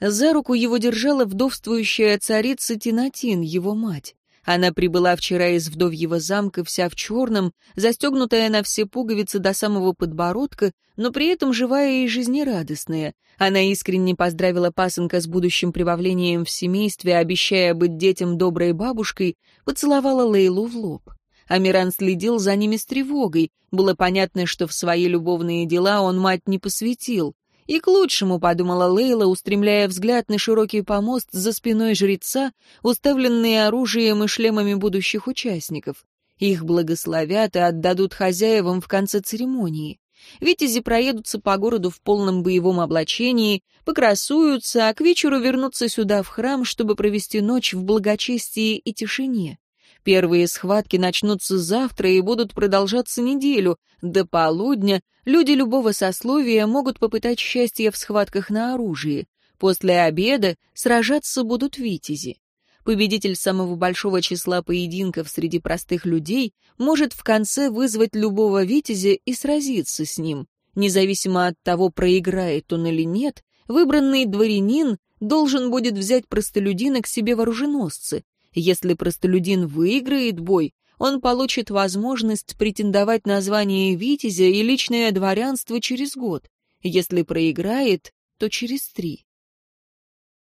За руку его держала вдовствующая царица Тинатин, его мать. Она прибыла вчера из вдовьего замка вся в черном, застегнутая на все пуговицы до самого подбородка, но при этом живая и жизнерадостная. Она искренне поздравила пасынка с будущим прибавлением в семействе, обещая быть детям доброй бабушкой, поцеловала Лейлу в лоб. Амиран следил за ними с тревогой. Было понятно, что в свои любовные дела он мать не посвятил. И к лучшему, подумала Лейла, устремляя взгляд на широкий помост за спиной жреца, уставленный оружием и шлемами будущих участников. Их благословят и отдадут хозяевам в конце церемонии. Витязи проедутся по городу в полном боевом облачении, покрасуются, а к вечеру вернутся сюда в храм, чтобы провести ночь в благочестии и тишине. Первые схватки начнутся завтра и будут продолжаться неделю. До полудня люди любого сословия могут попытать счастье в схватках на оружии. После обеда сражаться будут витязи. Победитель самого большого числа поединков среди простых людей может в конце вызвать любого витязя и сразиться с ним. Независимо от того, проиграет он или нет, выбранный дворянин должен будет взять простолюдина к себе в оруженосцы, если простолюдин выиграет бой, он получит возможность претендовать на звание витязя и личное дворянство через год. Если проиграет, то через три.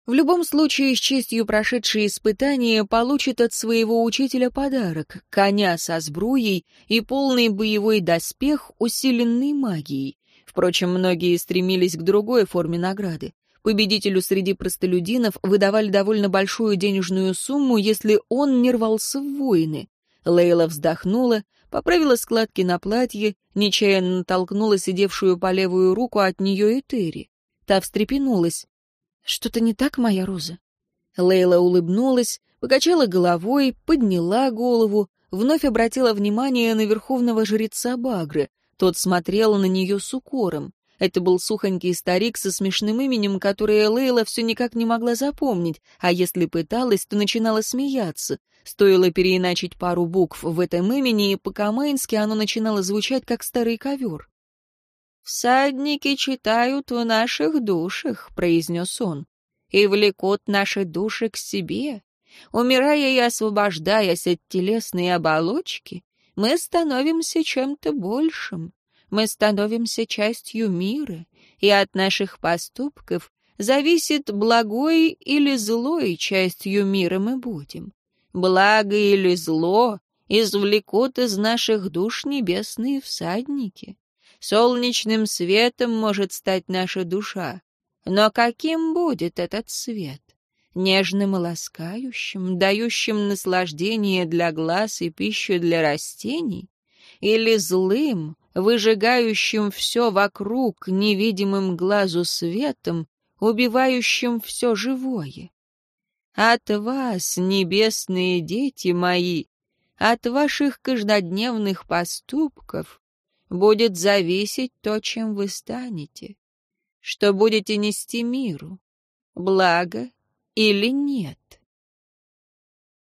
В любом случае, с честью прошедшие испытания получит от своего учителя подарок — коня со сбруей и полный боевой доспех, усиленный магией. Впрочем, многие стремились к другой форме награды. Победителю среди простолюдинов выдавали довольно большую денежную сумму, если он не рвался в войны. Лейла вздохнула, поправила складки на платье, нечаянно толкнула сидевшую по левую руку от нее Этери. Та встрепенулась. «Что-то не так, моя Роза?» Лейла улыбнулась, покачала головой, подняла голову, вновь обратила внимание на верховного жреца Багры. Тот смотрел на нее с укором. Это был сухонький старик со смешным именем, которое Лейла все никак не могла запомнить, а если пыталась, то начинала смеяться. Стоило переиначить пару букв в этом имени, и по-камайнски оно начинало звучать, как старый ковер. «Всадники читают в наших душах», — произнес он, — «и влекут наши души к себе. Умирая и освобождаясь от телесной оболочки, мы становимся чем-то большим мы становимся частью мира, и от наших поступков зависит, благой или злой частью мира мы будем. Благо или зло извлекут из наших душ небесные всадники. Солнечным светом может стать наша душа. Но каким будет этот свет? Нежным и ласкающим, дающим наслаждение для глаз и пищу для растений? Или злым, выжигающим все вокруг невидимым глазу светом, убивающим все живое. От вас, небесные дети мои, от ваших каждодневных поступков будет зависеть то, чем вы станете, что будете нести миру, благо или нет.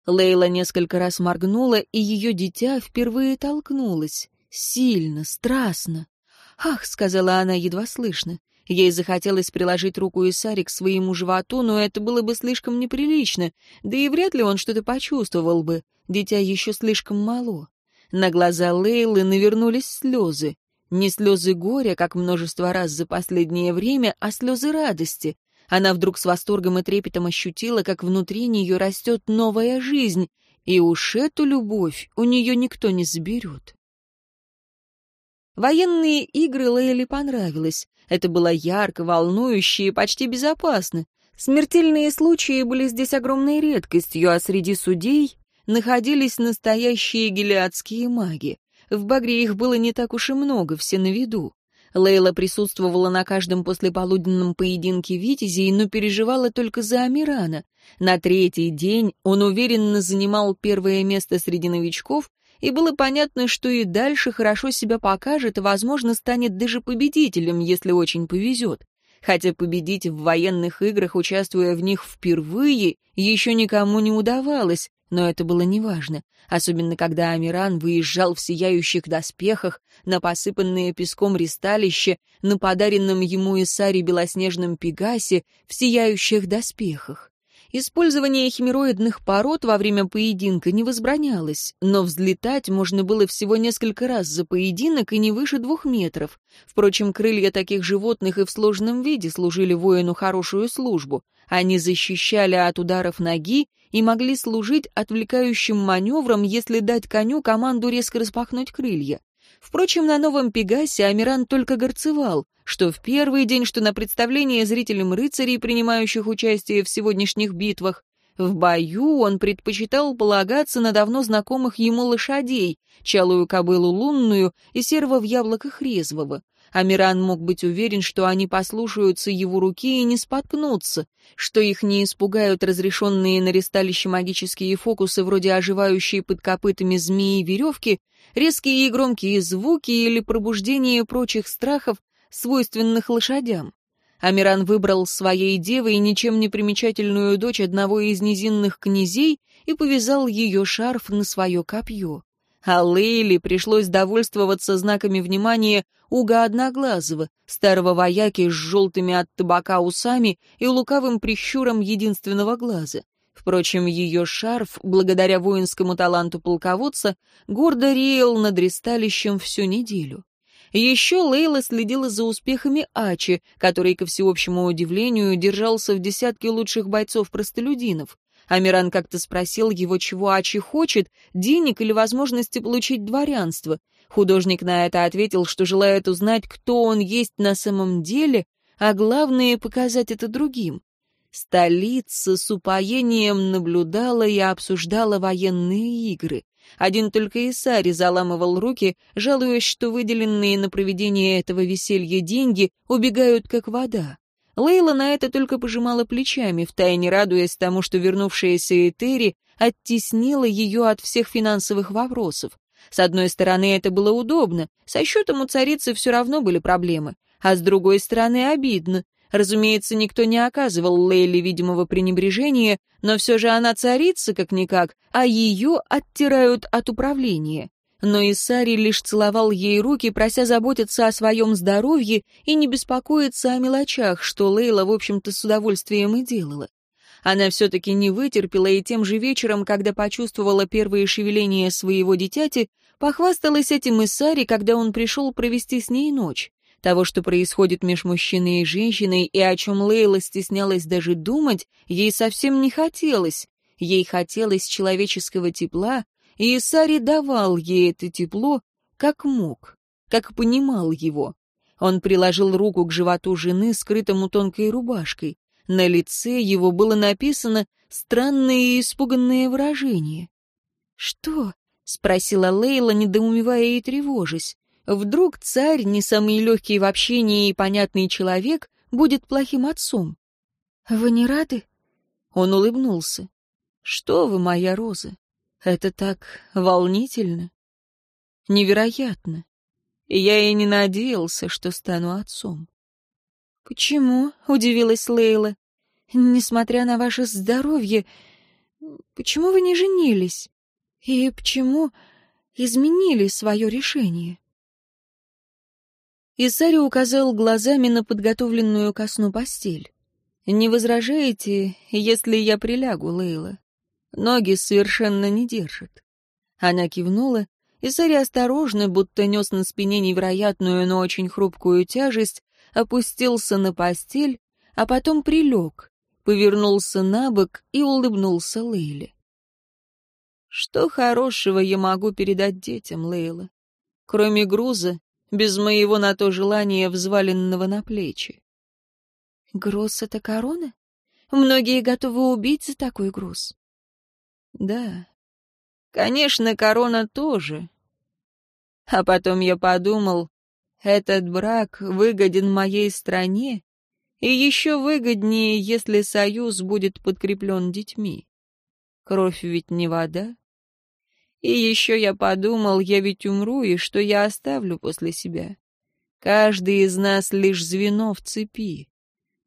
Лейла несколько раз моргнула, и ее дитя впервые толкнулось. Сильно, страстно. «Ах!» — сказала она едва слышно. Ей захотелось приложить руку Исари к своему животу, но это было бы слишком неприлично, да и вряд ли он что-то почувствовал бы. Дитя еще слишком мало. На глаза Лейлы навернулись слезы. Не слезы горя, как множество раз за последнее время, а слезы радости. Она вдруг с восторгом и трепетом ощутила, как внутри нее растет новая жизнь, и уж эту любовь у нее никто не заберет. Военные игры Лейли понравились. Это было ярко, волнующе и почти безопасно. Смертельные случаи были здесь огромной редкостью, а среди судей находились настоящие гелиадские маги. В Багре их было не так уж и много, все на виду. Лейла присутствовала на каждом послеполуденном поединке Витязей, но переживала только за Амирана. На третий день он уверенно занимал первое место среди новичков, и было понятно, что и дальше хорошо себя покажет и, возможно, станет даже победителем, если очень повезет. Хотя победить в военных играх, участвуя в них впервые, еще никому не удавалось, но это было неважно, особенно когда Амиран выезжал в сияющих доспехах на посыпанное песком ристалище, на подаренном ему Исаре белоснежном пегасе в сияющих доспехах. Использование химероидных пород во время поединка не возбранялось, но взлетать можно было всего несколько раз за поединок и не выше двух метров. Впрочем, крылья таких животных и в сложном виде служили воину хорошую службу. Они защищали от ударов ноги и могли служить отвлекающим маневром, если дать коню команду резко распахнуть крылья. Впрочем, на новом Пегасе Амиран только горцевал, что в первый день, что на представление зрителям рыцарей, принимающих участие в сегодняшних битвах. В бою он предпочитал полагаться на давно знакомых ему лошадей, чалую кобылу лунную и серого в яблоках резвого. Амиран мог быть уверен, что они послушаются его руки и не споткнутся, что их не испугают разрешенные на ресталище магические фокусы вроде оживающей под копытами змеи веревки, резкие и громкие звуки или пробуждение прочих страхов, свойственных лошадям. Амиран выбрал своей девой ничем не примечательную дочь одного из низинных князей и повязал ее шарф на свое копье. А Лейли пришлось довольствоваться знаками внимания Уга Одноглазого, старого вояки с желтыми от табака усами и лукавым прищуром единственного глаза. Впрочем, ее шарф, благодаря воинскому таланту полководца, гордо реял над ресталищем всю неделю. Еще Лейла следила за успехами Ачи, который, ко всеобщему удивлению, держался в десятке лучших бойцов-простолюдинов. Амиран как-то спросил его, чего Ачи хочет, денег или возможности получить дворянство. Художник на это ответил, что желает узнать, кто он есть на самом деле, а главное — показать это другим. Столица с упоением наблюдала и обсуждала военные игры. Один только Исари заламывал руки, жалуясь, что выделенные на проведение этого веселья деньги убегают как вода. Лейла на это только пожимала плечами, втайне радуясь тому, что вернувшаяся Этери оттеснила ее от всех финансовых вопросов. С одной стороны, это было удобно, со счетом у царицы все равно были проблемы, а с другой стороны, обидно. Разумеется, никто не оказывал Лейле видимого пренебрежения, но все же она царица как-никак, а ее оттирают от управления. Но Исари лишь целовал ей руки, прося заботиться о своем здоровье и не беспокоиться о мелочах, что Лейла, в общем-то, с удовольствием и делала. Она все-таки не вытерпела и тем же вечером, когда почувствовала первые шевеления своего дитяти, похвасталась этим Исари, когда он пришел провести с ней ночь. Того, что происходит между мужчиной и женщиной, и о чем Лейла стеснялась даже думать, ей совсем не хотелось. Ей хотелось человеческого тепла, и Исари давал ей это тепло, как мог, как понимал его. Он приложил руку к животу жены, скрытому тонкой рубашкой. На лице его было написано странное и испуганное выражение. «Что?» — спросила Лейла, недоумевая и тревожась. Вдруг царь, не самый легкий в общении и понятный человек, будет плохим отцом? Вы не рады? Он улыбнулся. Что вы, моя роза? Это так волнительно. Невероятно. Я и не надеялся, что стану отцом. Почему? Удивилась Лейла. Несмотря на ваше здоровье, почему вы не женились? И почему изменили свое решение? Исари указал глазами на подготовленную ко сну постель. «Не возражаете, если я прилягу, Лейла? Ноги совершенно не держат». Она кивнула, Исари осторожно, будто нес на спине невероятную, но очень хрупкую тяжесть, опустился на постель, а потом прилег, повернулся на бок и улыбнулся Лейле. «Что хорошего я могу передать детям, Лейла? Кроме груза, без моего на то желания, взваленного на плечи. Груз — это корона? Многие готовы убить за такой груз. Да, конечно, корона тоже. А потом я подумал, этот брак выгоден моей стране, и еще выгоднее, если союз будет подкреплен детьми. Кровь ведь не вода. И еще я подумал, я ведь умру, и что я оставлю после себя. Каждый из нас лишь звено в цепи.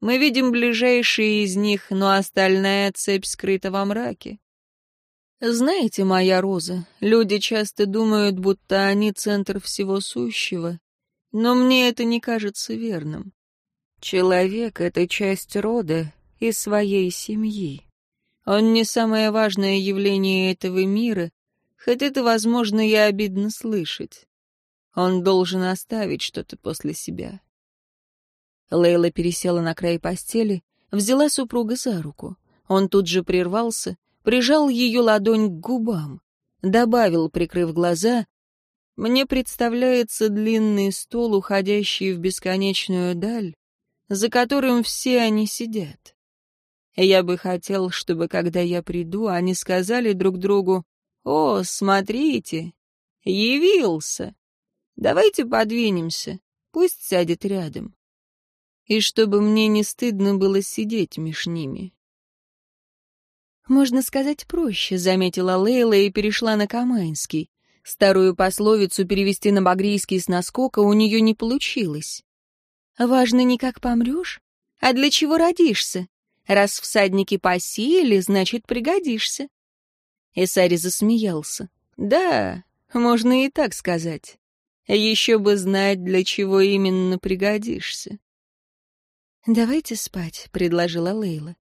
Мы видим ближайшие из них, но остальная цепь скрыта во мраке. Знаете, моя роза, люди часто думают, будто они центр всего сущего, но мне это не кажется верным. Человек — это часть рода и своей семьи. Он не самое важное явление этого мира, Хоть это, возможно, и обидно слышать. Он должен оставить что-то после себя. Лейла пересела на край постели, взяла супруга за руку. Он тут же прервался, прижал ее ладонь к губам, добавил, прикрыв глаза, «Мне представляется длинный стол, уходящий в бесконечную даль, за которым все они сидят. Я бы хотел, чтобы, когда я приду, они сказали друг другу, «О, смотрите! Явился! Давайте подвинемся, пусть сядет рядом. И чтобы мне не стыдно было сидеть меж ними». «Можно сказать проще», — заметила Лейла и перешла на Камайнский. Старую пословицу перевести на багрийский с наскока у нее не получилось. «Важно не как помрешь, а для чего родишься. Раз всадники посеяли, значит, пригодишься. Исари засмеялся. «Да, можно и так сказать. Еще бы знать, для чего именно пригодишься». «Давайте спать», — предложила Лейла.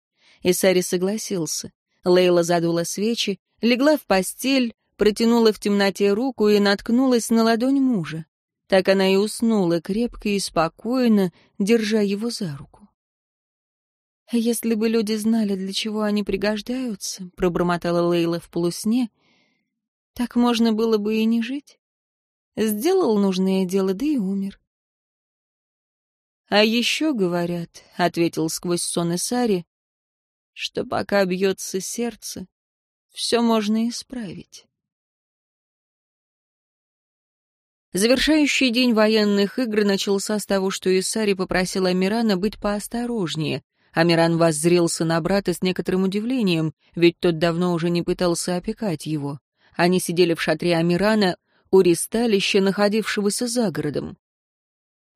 Исари согласился. Лейла задула свечи, легла в постель, протянула в темноте руку и наткнулась на ладонь мужа. Так она и уснула крепко и спокойно, держа его за руку. «Если бы люди знали, для чего они пригождаются», — пробормотала Лейла в полусне, — «так можно было бы и не жить. Сделал нужное дело, да и умер». «А еще говорят», — ответил сквозь сон Исари, — «что пока бьется сердце, все можно исправить». Завершающий день военных игр начался с того, что Исари попросил Амирана быть поосторожнее. Амиран воззрелся на брата с некоторым удивлением, ведь тот давно уже не пытался опекать его. Они сидели в шатре Амирана у ристалища, находившегося за городом.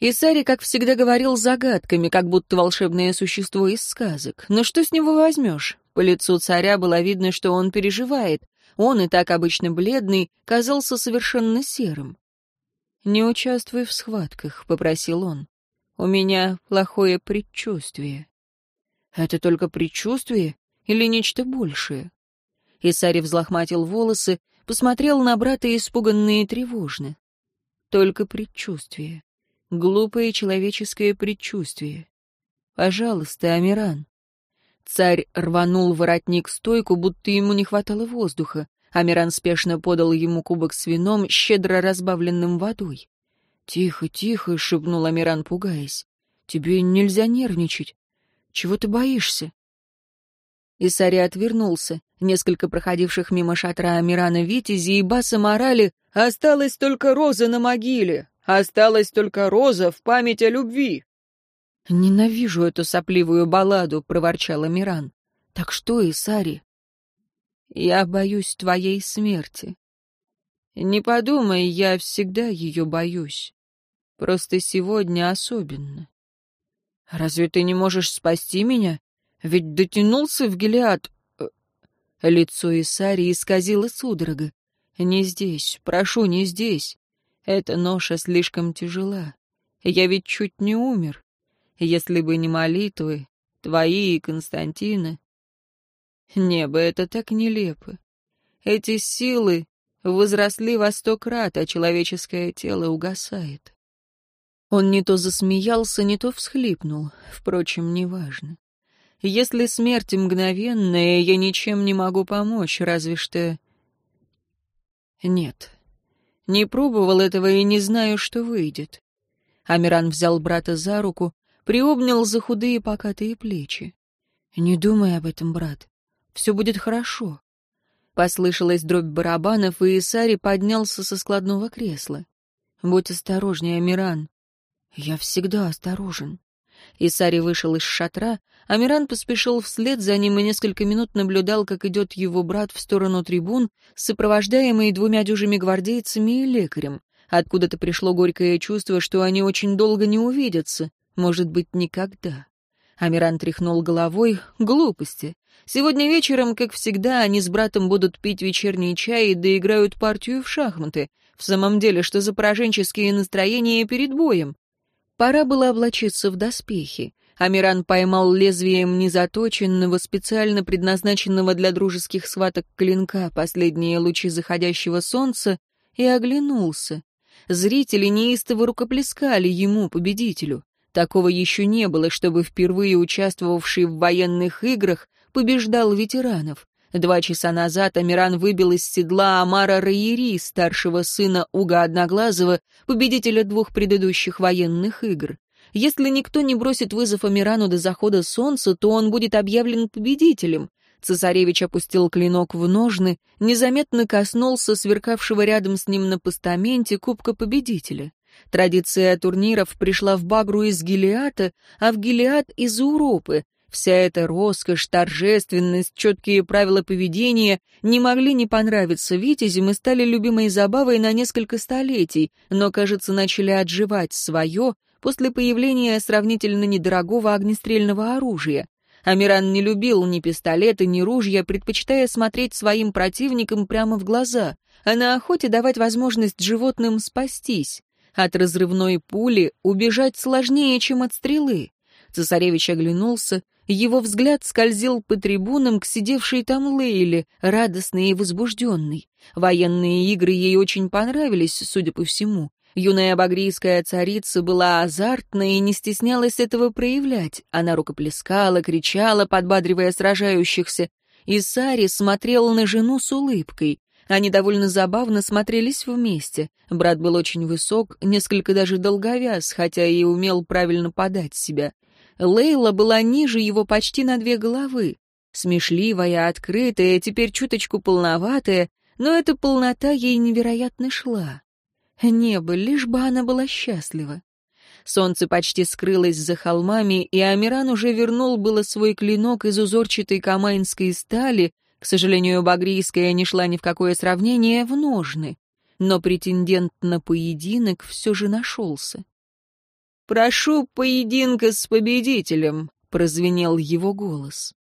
Исари, как всегда, говорил загадками, как будто волшебное существо из сказок. Но что с него возьмешь? По лицу царя было видно, что он переживает. Он, и так обычно бледный, казался совершенно серым. «Не участвуй в схватках», — попросил он. «У меня плохое предчувствие». «Это только предчувствие или нечто большее?» Исари взлохматил волосы, посмотрел на брата испуганно и тревожно. «Только предчувствие. Глупое человеческое предчувствие. Пожалуйста, Амиран». Царь рванул воротник стойку, будто ему не хватало воздуха. Амиран спешно подал ему кубок с вином, щедро разбавленным водой. «Тихо, тихо», — шепнул Амиран, пугаясь. «Тебе нельзя нервничать. Чего ты боишься?» Исари отвернулся. Несколько проходивших мимо шатра Амирана Витязи и басом орали «Осталась только роза на могиле! Осталась только роза в память о любви!» «Ненавижу эту сопливую балладу», — проворчал Амиран. «Так что, Исари?» Я боюсь твоей смерти. Не подумай, я всегда ее боюсь. Просто сегодня особенно. Разве ты не можешь спасти меня? Ведь дотянулся в Гелиад... Э, лицо Исари исказило судорога. Не здесь, прошу, не здесь. Эта ноша слишком тяжела. Я ведь чуть не умер. Если бы не молитвы, твои и Константина, Небо — это так нелепо. Эти силы возросли во сто крат, а человеческое тело угасает. Он не то засмеялся, не то всхлипнул. Впрочем, неважно. Если смерть мгновенная, я ничем не могу помочь, разве что... Нет. Не пробовал этого и не знаю, что выйдет. Амиран взял брата за руку, приобнял за худые покатые плечи. «Не думай об этом, брат. Все будет хорошо». Послышалась дробь барабанов, и Исари поднялся со складного кресла. «Будь осторожнее, Амиран». «Я всегда осторожен». Исари вышел из шатра, Амиран поспешил вслед за ним и несколько минут наблюдал, как идет его брат в сторону трибун, сопровождаемый двумя дюжими гвардейцами и лекарем. Откуда-то пришло горькое чувство, что они очень долго не увидятся, может быть, никогда. Амиран тряхнул головой. Глупости. Сегодня вечером, как всегда, они с братом будут пить вечерний чай и доиграют партию в шахматы. В самом деле, что за пораженческие настроения перед боем? Пора было облачиться в доспехи. Амиран поймал лезвием незаточенного, специально предназначенного для дружеских схваток клинка последние лучи заходящего солнца и оглянулся. Зрители неистово рукоплескали ему, победителю. Такого еще не было, чтобы впервые участвовавший в военных играх побеждал ветеранов. Два часа назад Амиран выбил из седла Амара Раири, старшего сына Уга Одноглазого, победителя двух предыдущих военных игр. Если никто не бросит вызов Амирану до захода солнца, то он будет объявлен победителем. Цесаревич опустил клинок в ножны, незаметно коснулся сверкавшего рядом с ним на постаменте кубка победителя. Традиция турниров пришла в Багру из Гелиата, а в Гелиад — из Уропы. Вся эта роскошь, торжественность, четкие правила поведения не могли не понравиться витязям и стали любимой забавой на несколько столетий, но, кажется, начали отживать свое после появления сравнительно недорогого огнестрельного оружия. Амиран не любил ни пистолеты, ни ружья, предпочитая смотреть своим противникам прямо в глаза, а на охоте давать возможность животным спастись. От разрывной пули убежать сложнее, чем от стрелы. Цесаревич оглянулся, его взгляд скользил по трибунам к сидевшей там Лейле, радостной и возбужденной. Военные игры ей очень понравились, судя по всему. Юная багрийская царица была азартна и не стеснялась этого проявлять. Она рукоплескала, кричала, подбадривая сражающихся. И Сари смотрел на жену с улыбкой. Они довольно забавно смотрелись вместе. Брат был очень высок, несколько даже долговяз, хотя и умел правильно подать себя. Лейла была ниже его почти на две головы. Смешливая, открытая, теперь чуточку полноватая, но эта полнота ей невероятно шла. Небо, лишь бы она была счастлива. Солнце почти скрылось за холмами, и Амиран уже вернул было свой клинок из узорчатой камайнской стали, к сожалению, багрийская не шла ни в какое сравнение, в ножны. Но претендент на поединок все же нашелся. «Прошу поединка с победителем», — прозвенел его голос.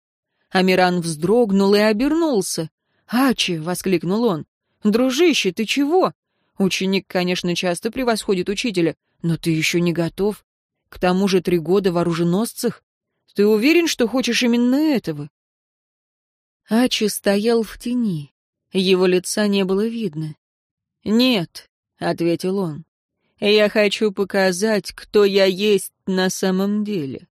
Амиран вздрогнул и обернулся. «Ачи!» — воскликнул он. «Дружище, ты чего? Ученик, конечно, часто превосходит учителя, но ты еще не готов. К тому же три года в оруженосцах. Ты уверен, что хочешь именно этого?» Ачи стоял в тени. Его лица не было видно. «Нет», — ответил он, — «я хочу показать, кто я есть на самом деле».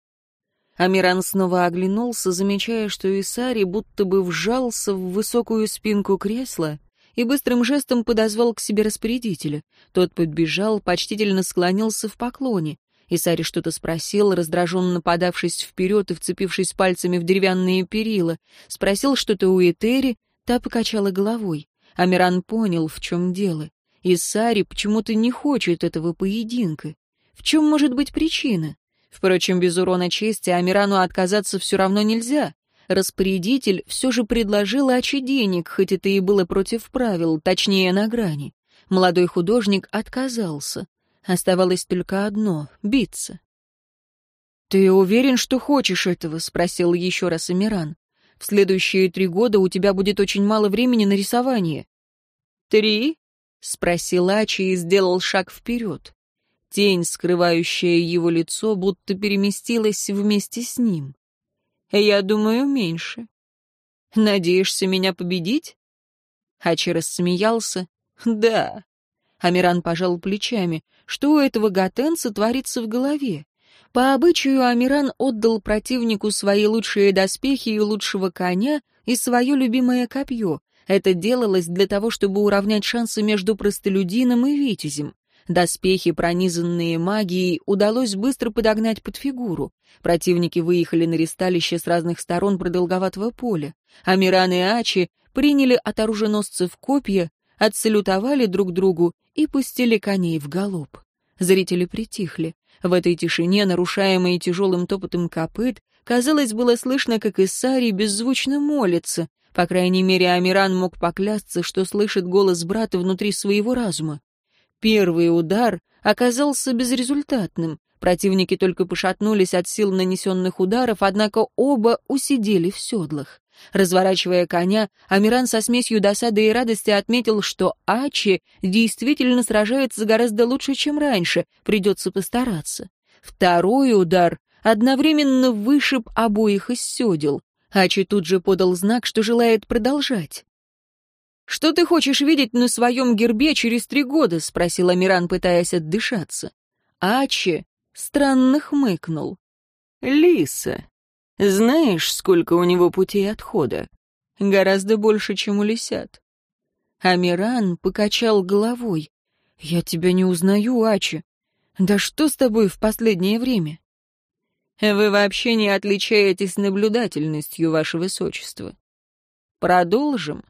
Амиран снова оглянулся, замечая, что Исари будто бы вжался в высокую спинку кресла и быстрым жестом подозвал к себе распорядителя. Тот подбежал, почтительно склонился в поклоне. Исари что-то спросил, раздраженно подавшись вперед и вцепившись пальцами в деревянные перила. Спросил что-то у Этери, та покачала головой. Амиран понял, в чем дело. Исари почему-то не хочет этого поединка. В чем может быть причина? Впрочем, без урона чести Амирану отказаться все равно нельзя. Распорядитель все же предложил Ачи денег, хоть это и было против правил, точнее, на грани. Молодой художник отказался. Оставалось только одно — биться. «Ты уверен, что хочешь этого?» — спросил еще раз Амиран. «В следующие три года у тебя будет очень мало времени на рисование». «Три?» — спросил Ачи и сделал шаг вперед. Тень, скрывающая его лицо, будто переместилась вместе с ним. Я думаю, меньше. Надеешься меня победить? Хачи рассмеялся. Да. Амиран пожал плечами. Что у этого готенца творится в голове? По обычаю Амиран отдал противнику свои лучшие доспехи и лучшего коня и свое любимое копье. Это делалось для того, чтобы уравнять шансы между простолюдином и витязем. Доспехи, пронизанные магией, удалось быстро подогнать под фигуру. Противники выехали на ристалище с разных сторон продолговатого поля. Амиран и Ачи приняли от оруженосцев копья, отсалютовали друг другу и пустили коней в галоп. Зрители притихли. В этой тишине, нарушаемой тяжелым топотом копыт, казалось, было слышно, как Иссари беззвучно молится. По крайней мере, Амиран мог поклясться, что слышит голос брата внутри своего разума. Первый удар оказался безрезультатным. Противники только пошатнулись от сил нанесенных ударов, однако оба усидели в седлах. Разворачивая коня, Амиран со смесью досады и радости отметил, что Ачи действительно сражается гораздо лучше, чем раньше, придется постараться. Второй удар одновременно вышиб обоих из седел. Ачи тут же подал знак, что желает продолжать. «Что ты хочешь видеть на своем гербе через три года?» — спросил Амиран, пытаясь отдышаться. Ачи странно хмыкнул. «Лиса, знаешь, сколько у него путей отхода? Гораздо больше, чем у лисят». Амиран покачал головой. «Я тебя не узнаю, Ачи. Да что с тобой в последнее время?» «Вы вообще не отличаетесь наблюдательностью, ваше высочество. Продолжим?»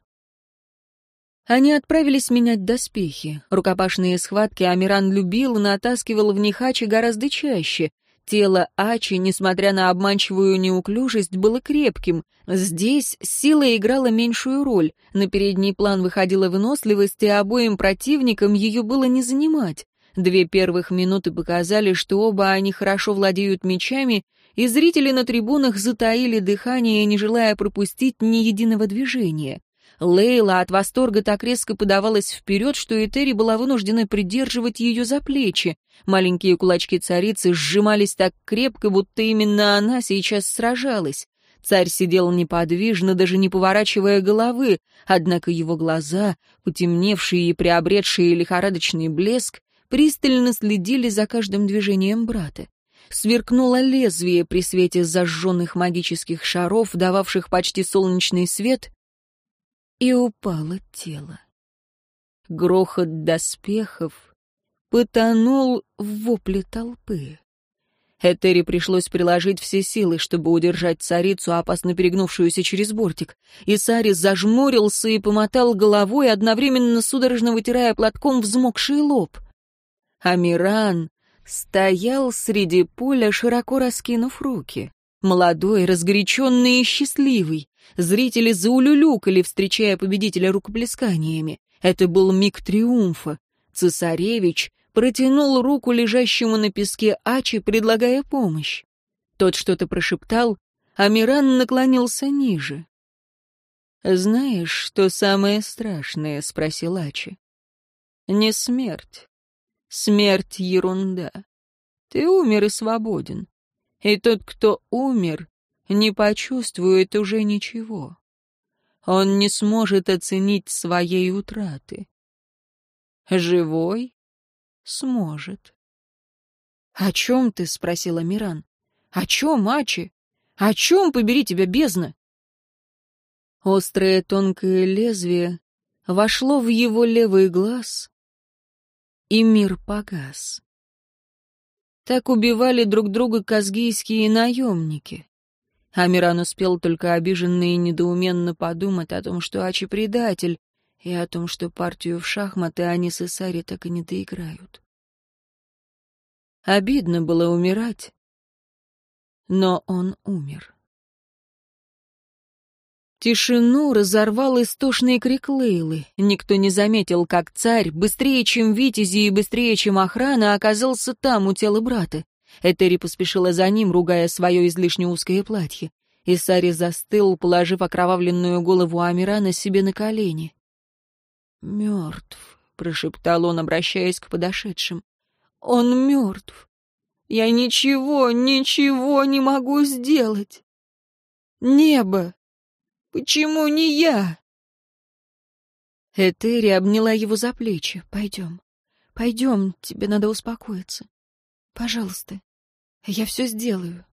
Они отправились менять доспехи. Рукопашные схватки Амиран любил натаскивал в них Ачи гораздо чаще. Тело Ачи, несмотря на обманчивую неуклюжесть, было крепким. Здесь сила играла меньшую роль. На передний план выходила выносливость, и обоим противникам ее было не занимать. Две первых минуты показали, что оба они хорошо владеют мечами, и зрители на трибунах затаили дыхание, не желая пропустить ни единого движения. Лейла от восторга так резко подавалась вперед, что Этери была вынуждена придерживать ее за плечи. Маленькие кулачки царицы сжимались так крепко, будто именно она сейчас сражалась. Царь сидел неподвижно, даже не поворачивая головы, однако его глаза, потемневшие и приобретшие лихорадочный блеск, пристально следили за каждым движением брата. Сверкнуло лезвие при свете зажженных магических шаров, дававших почти солнечный свет, и упало тело. Грохот доспехов потонул в вопле толпы. Этери пришлось приложить все силы, чтобы удержать царицу, опасно перегнувшуюся через бортик. И Сарис зажмурился и помотал головой, одновременно судорожно вытирая платком взмокший лоб. Амиран стоял среди поля, широко раскинув руки. Молодой, разгоряченный и счастливый. Зрители заулюлюкали, встречая победителя рукоплесканиями. Это был миг триумфа. Цесаревич протянул руку лежащему на песке Ачи, предлагая помощь. Тот что-то прошептал, а Миран наклонился ниже. «Знаешь, что самое страшное?» — спросил Ачи. «Не смерть. Смерть — ерунда. Ты умер и свободен. И тот, кто умер, не почувствует уже ничего. Он не сможет оценить своей утраты. Живой сможет. «О чем ты?» — спросила Миран. «О чем, Ачи? О чем, побери тебя, бездна?» Острое тонкое лезвие вошло в его левый глаз, и мир погас. Так убивали друг друга казгийские наемники. Амиран успел только обиженно и недоуменно подумать о том, что Ачи предатель, и о том, что партию в шахматы они с Исари так и не доиграют. Обидно было умирать, но он умер. Тишину разорвал истошный крик Лейлы. Никто не заметил, как царь, быстрее, чем Витязи и быстрее, чем охрана, оказался там, у тела брата. Этери поспешила за ним, ругая свое излишне узкое платье. Исари застыл, положив окровавленную голову Амирана себе на колени. «Мертв», — прошептал он, обращаясь к подошедшим. «Он мертв. Я ничего, ничего не могу сделать. Небо, Почему не я?» Этери обняла его за плечи. «Пойдем, пойдем, тебе надо успокоиться. Пожалуйста, я все сделаю».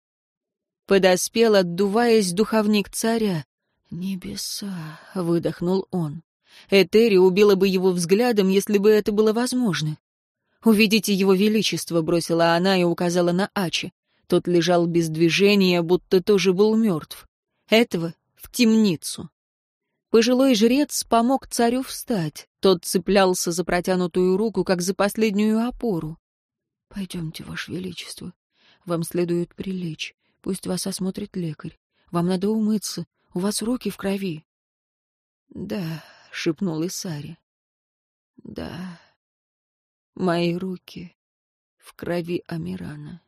Подоспел, отдуваясь, духовник царя. «Небеса!» — выдохнул он. Этери убила бы его взглядом, если бы это было возможно. «Увидите его величество», — бросила она и указала на Ачи. Тот лежал без движения, будто тоже был мертв. Этого в темницу. Пожилой жрец помог царю встать. Тот цеплялся за протянутую руку, как за последнюю опору. «Пойдемте, Ваше Величество. Вам следует прилечь. Пусть вас осмотрит лекарь. Вам надо умыться. У вас руки в крови». «Да», — шепнул Исари. «Да, мои руки в крови Амирана».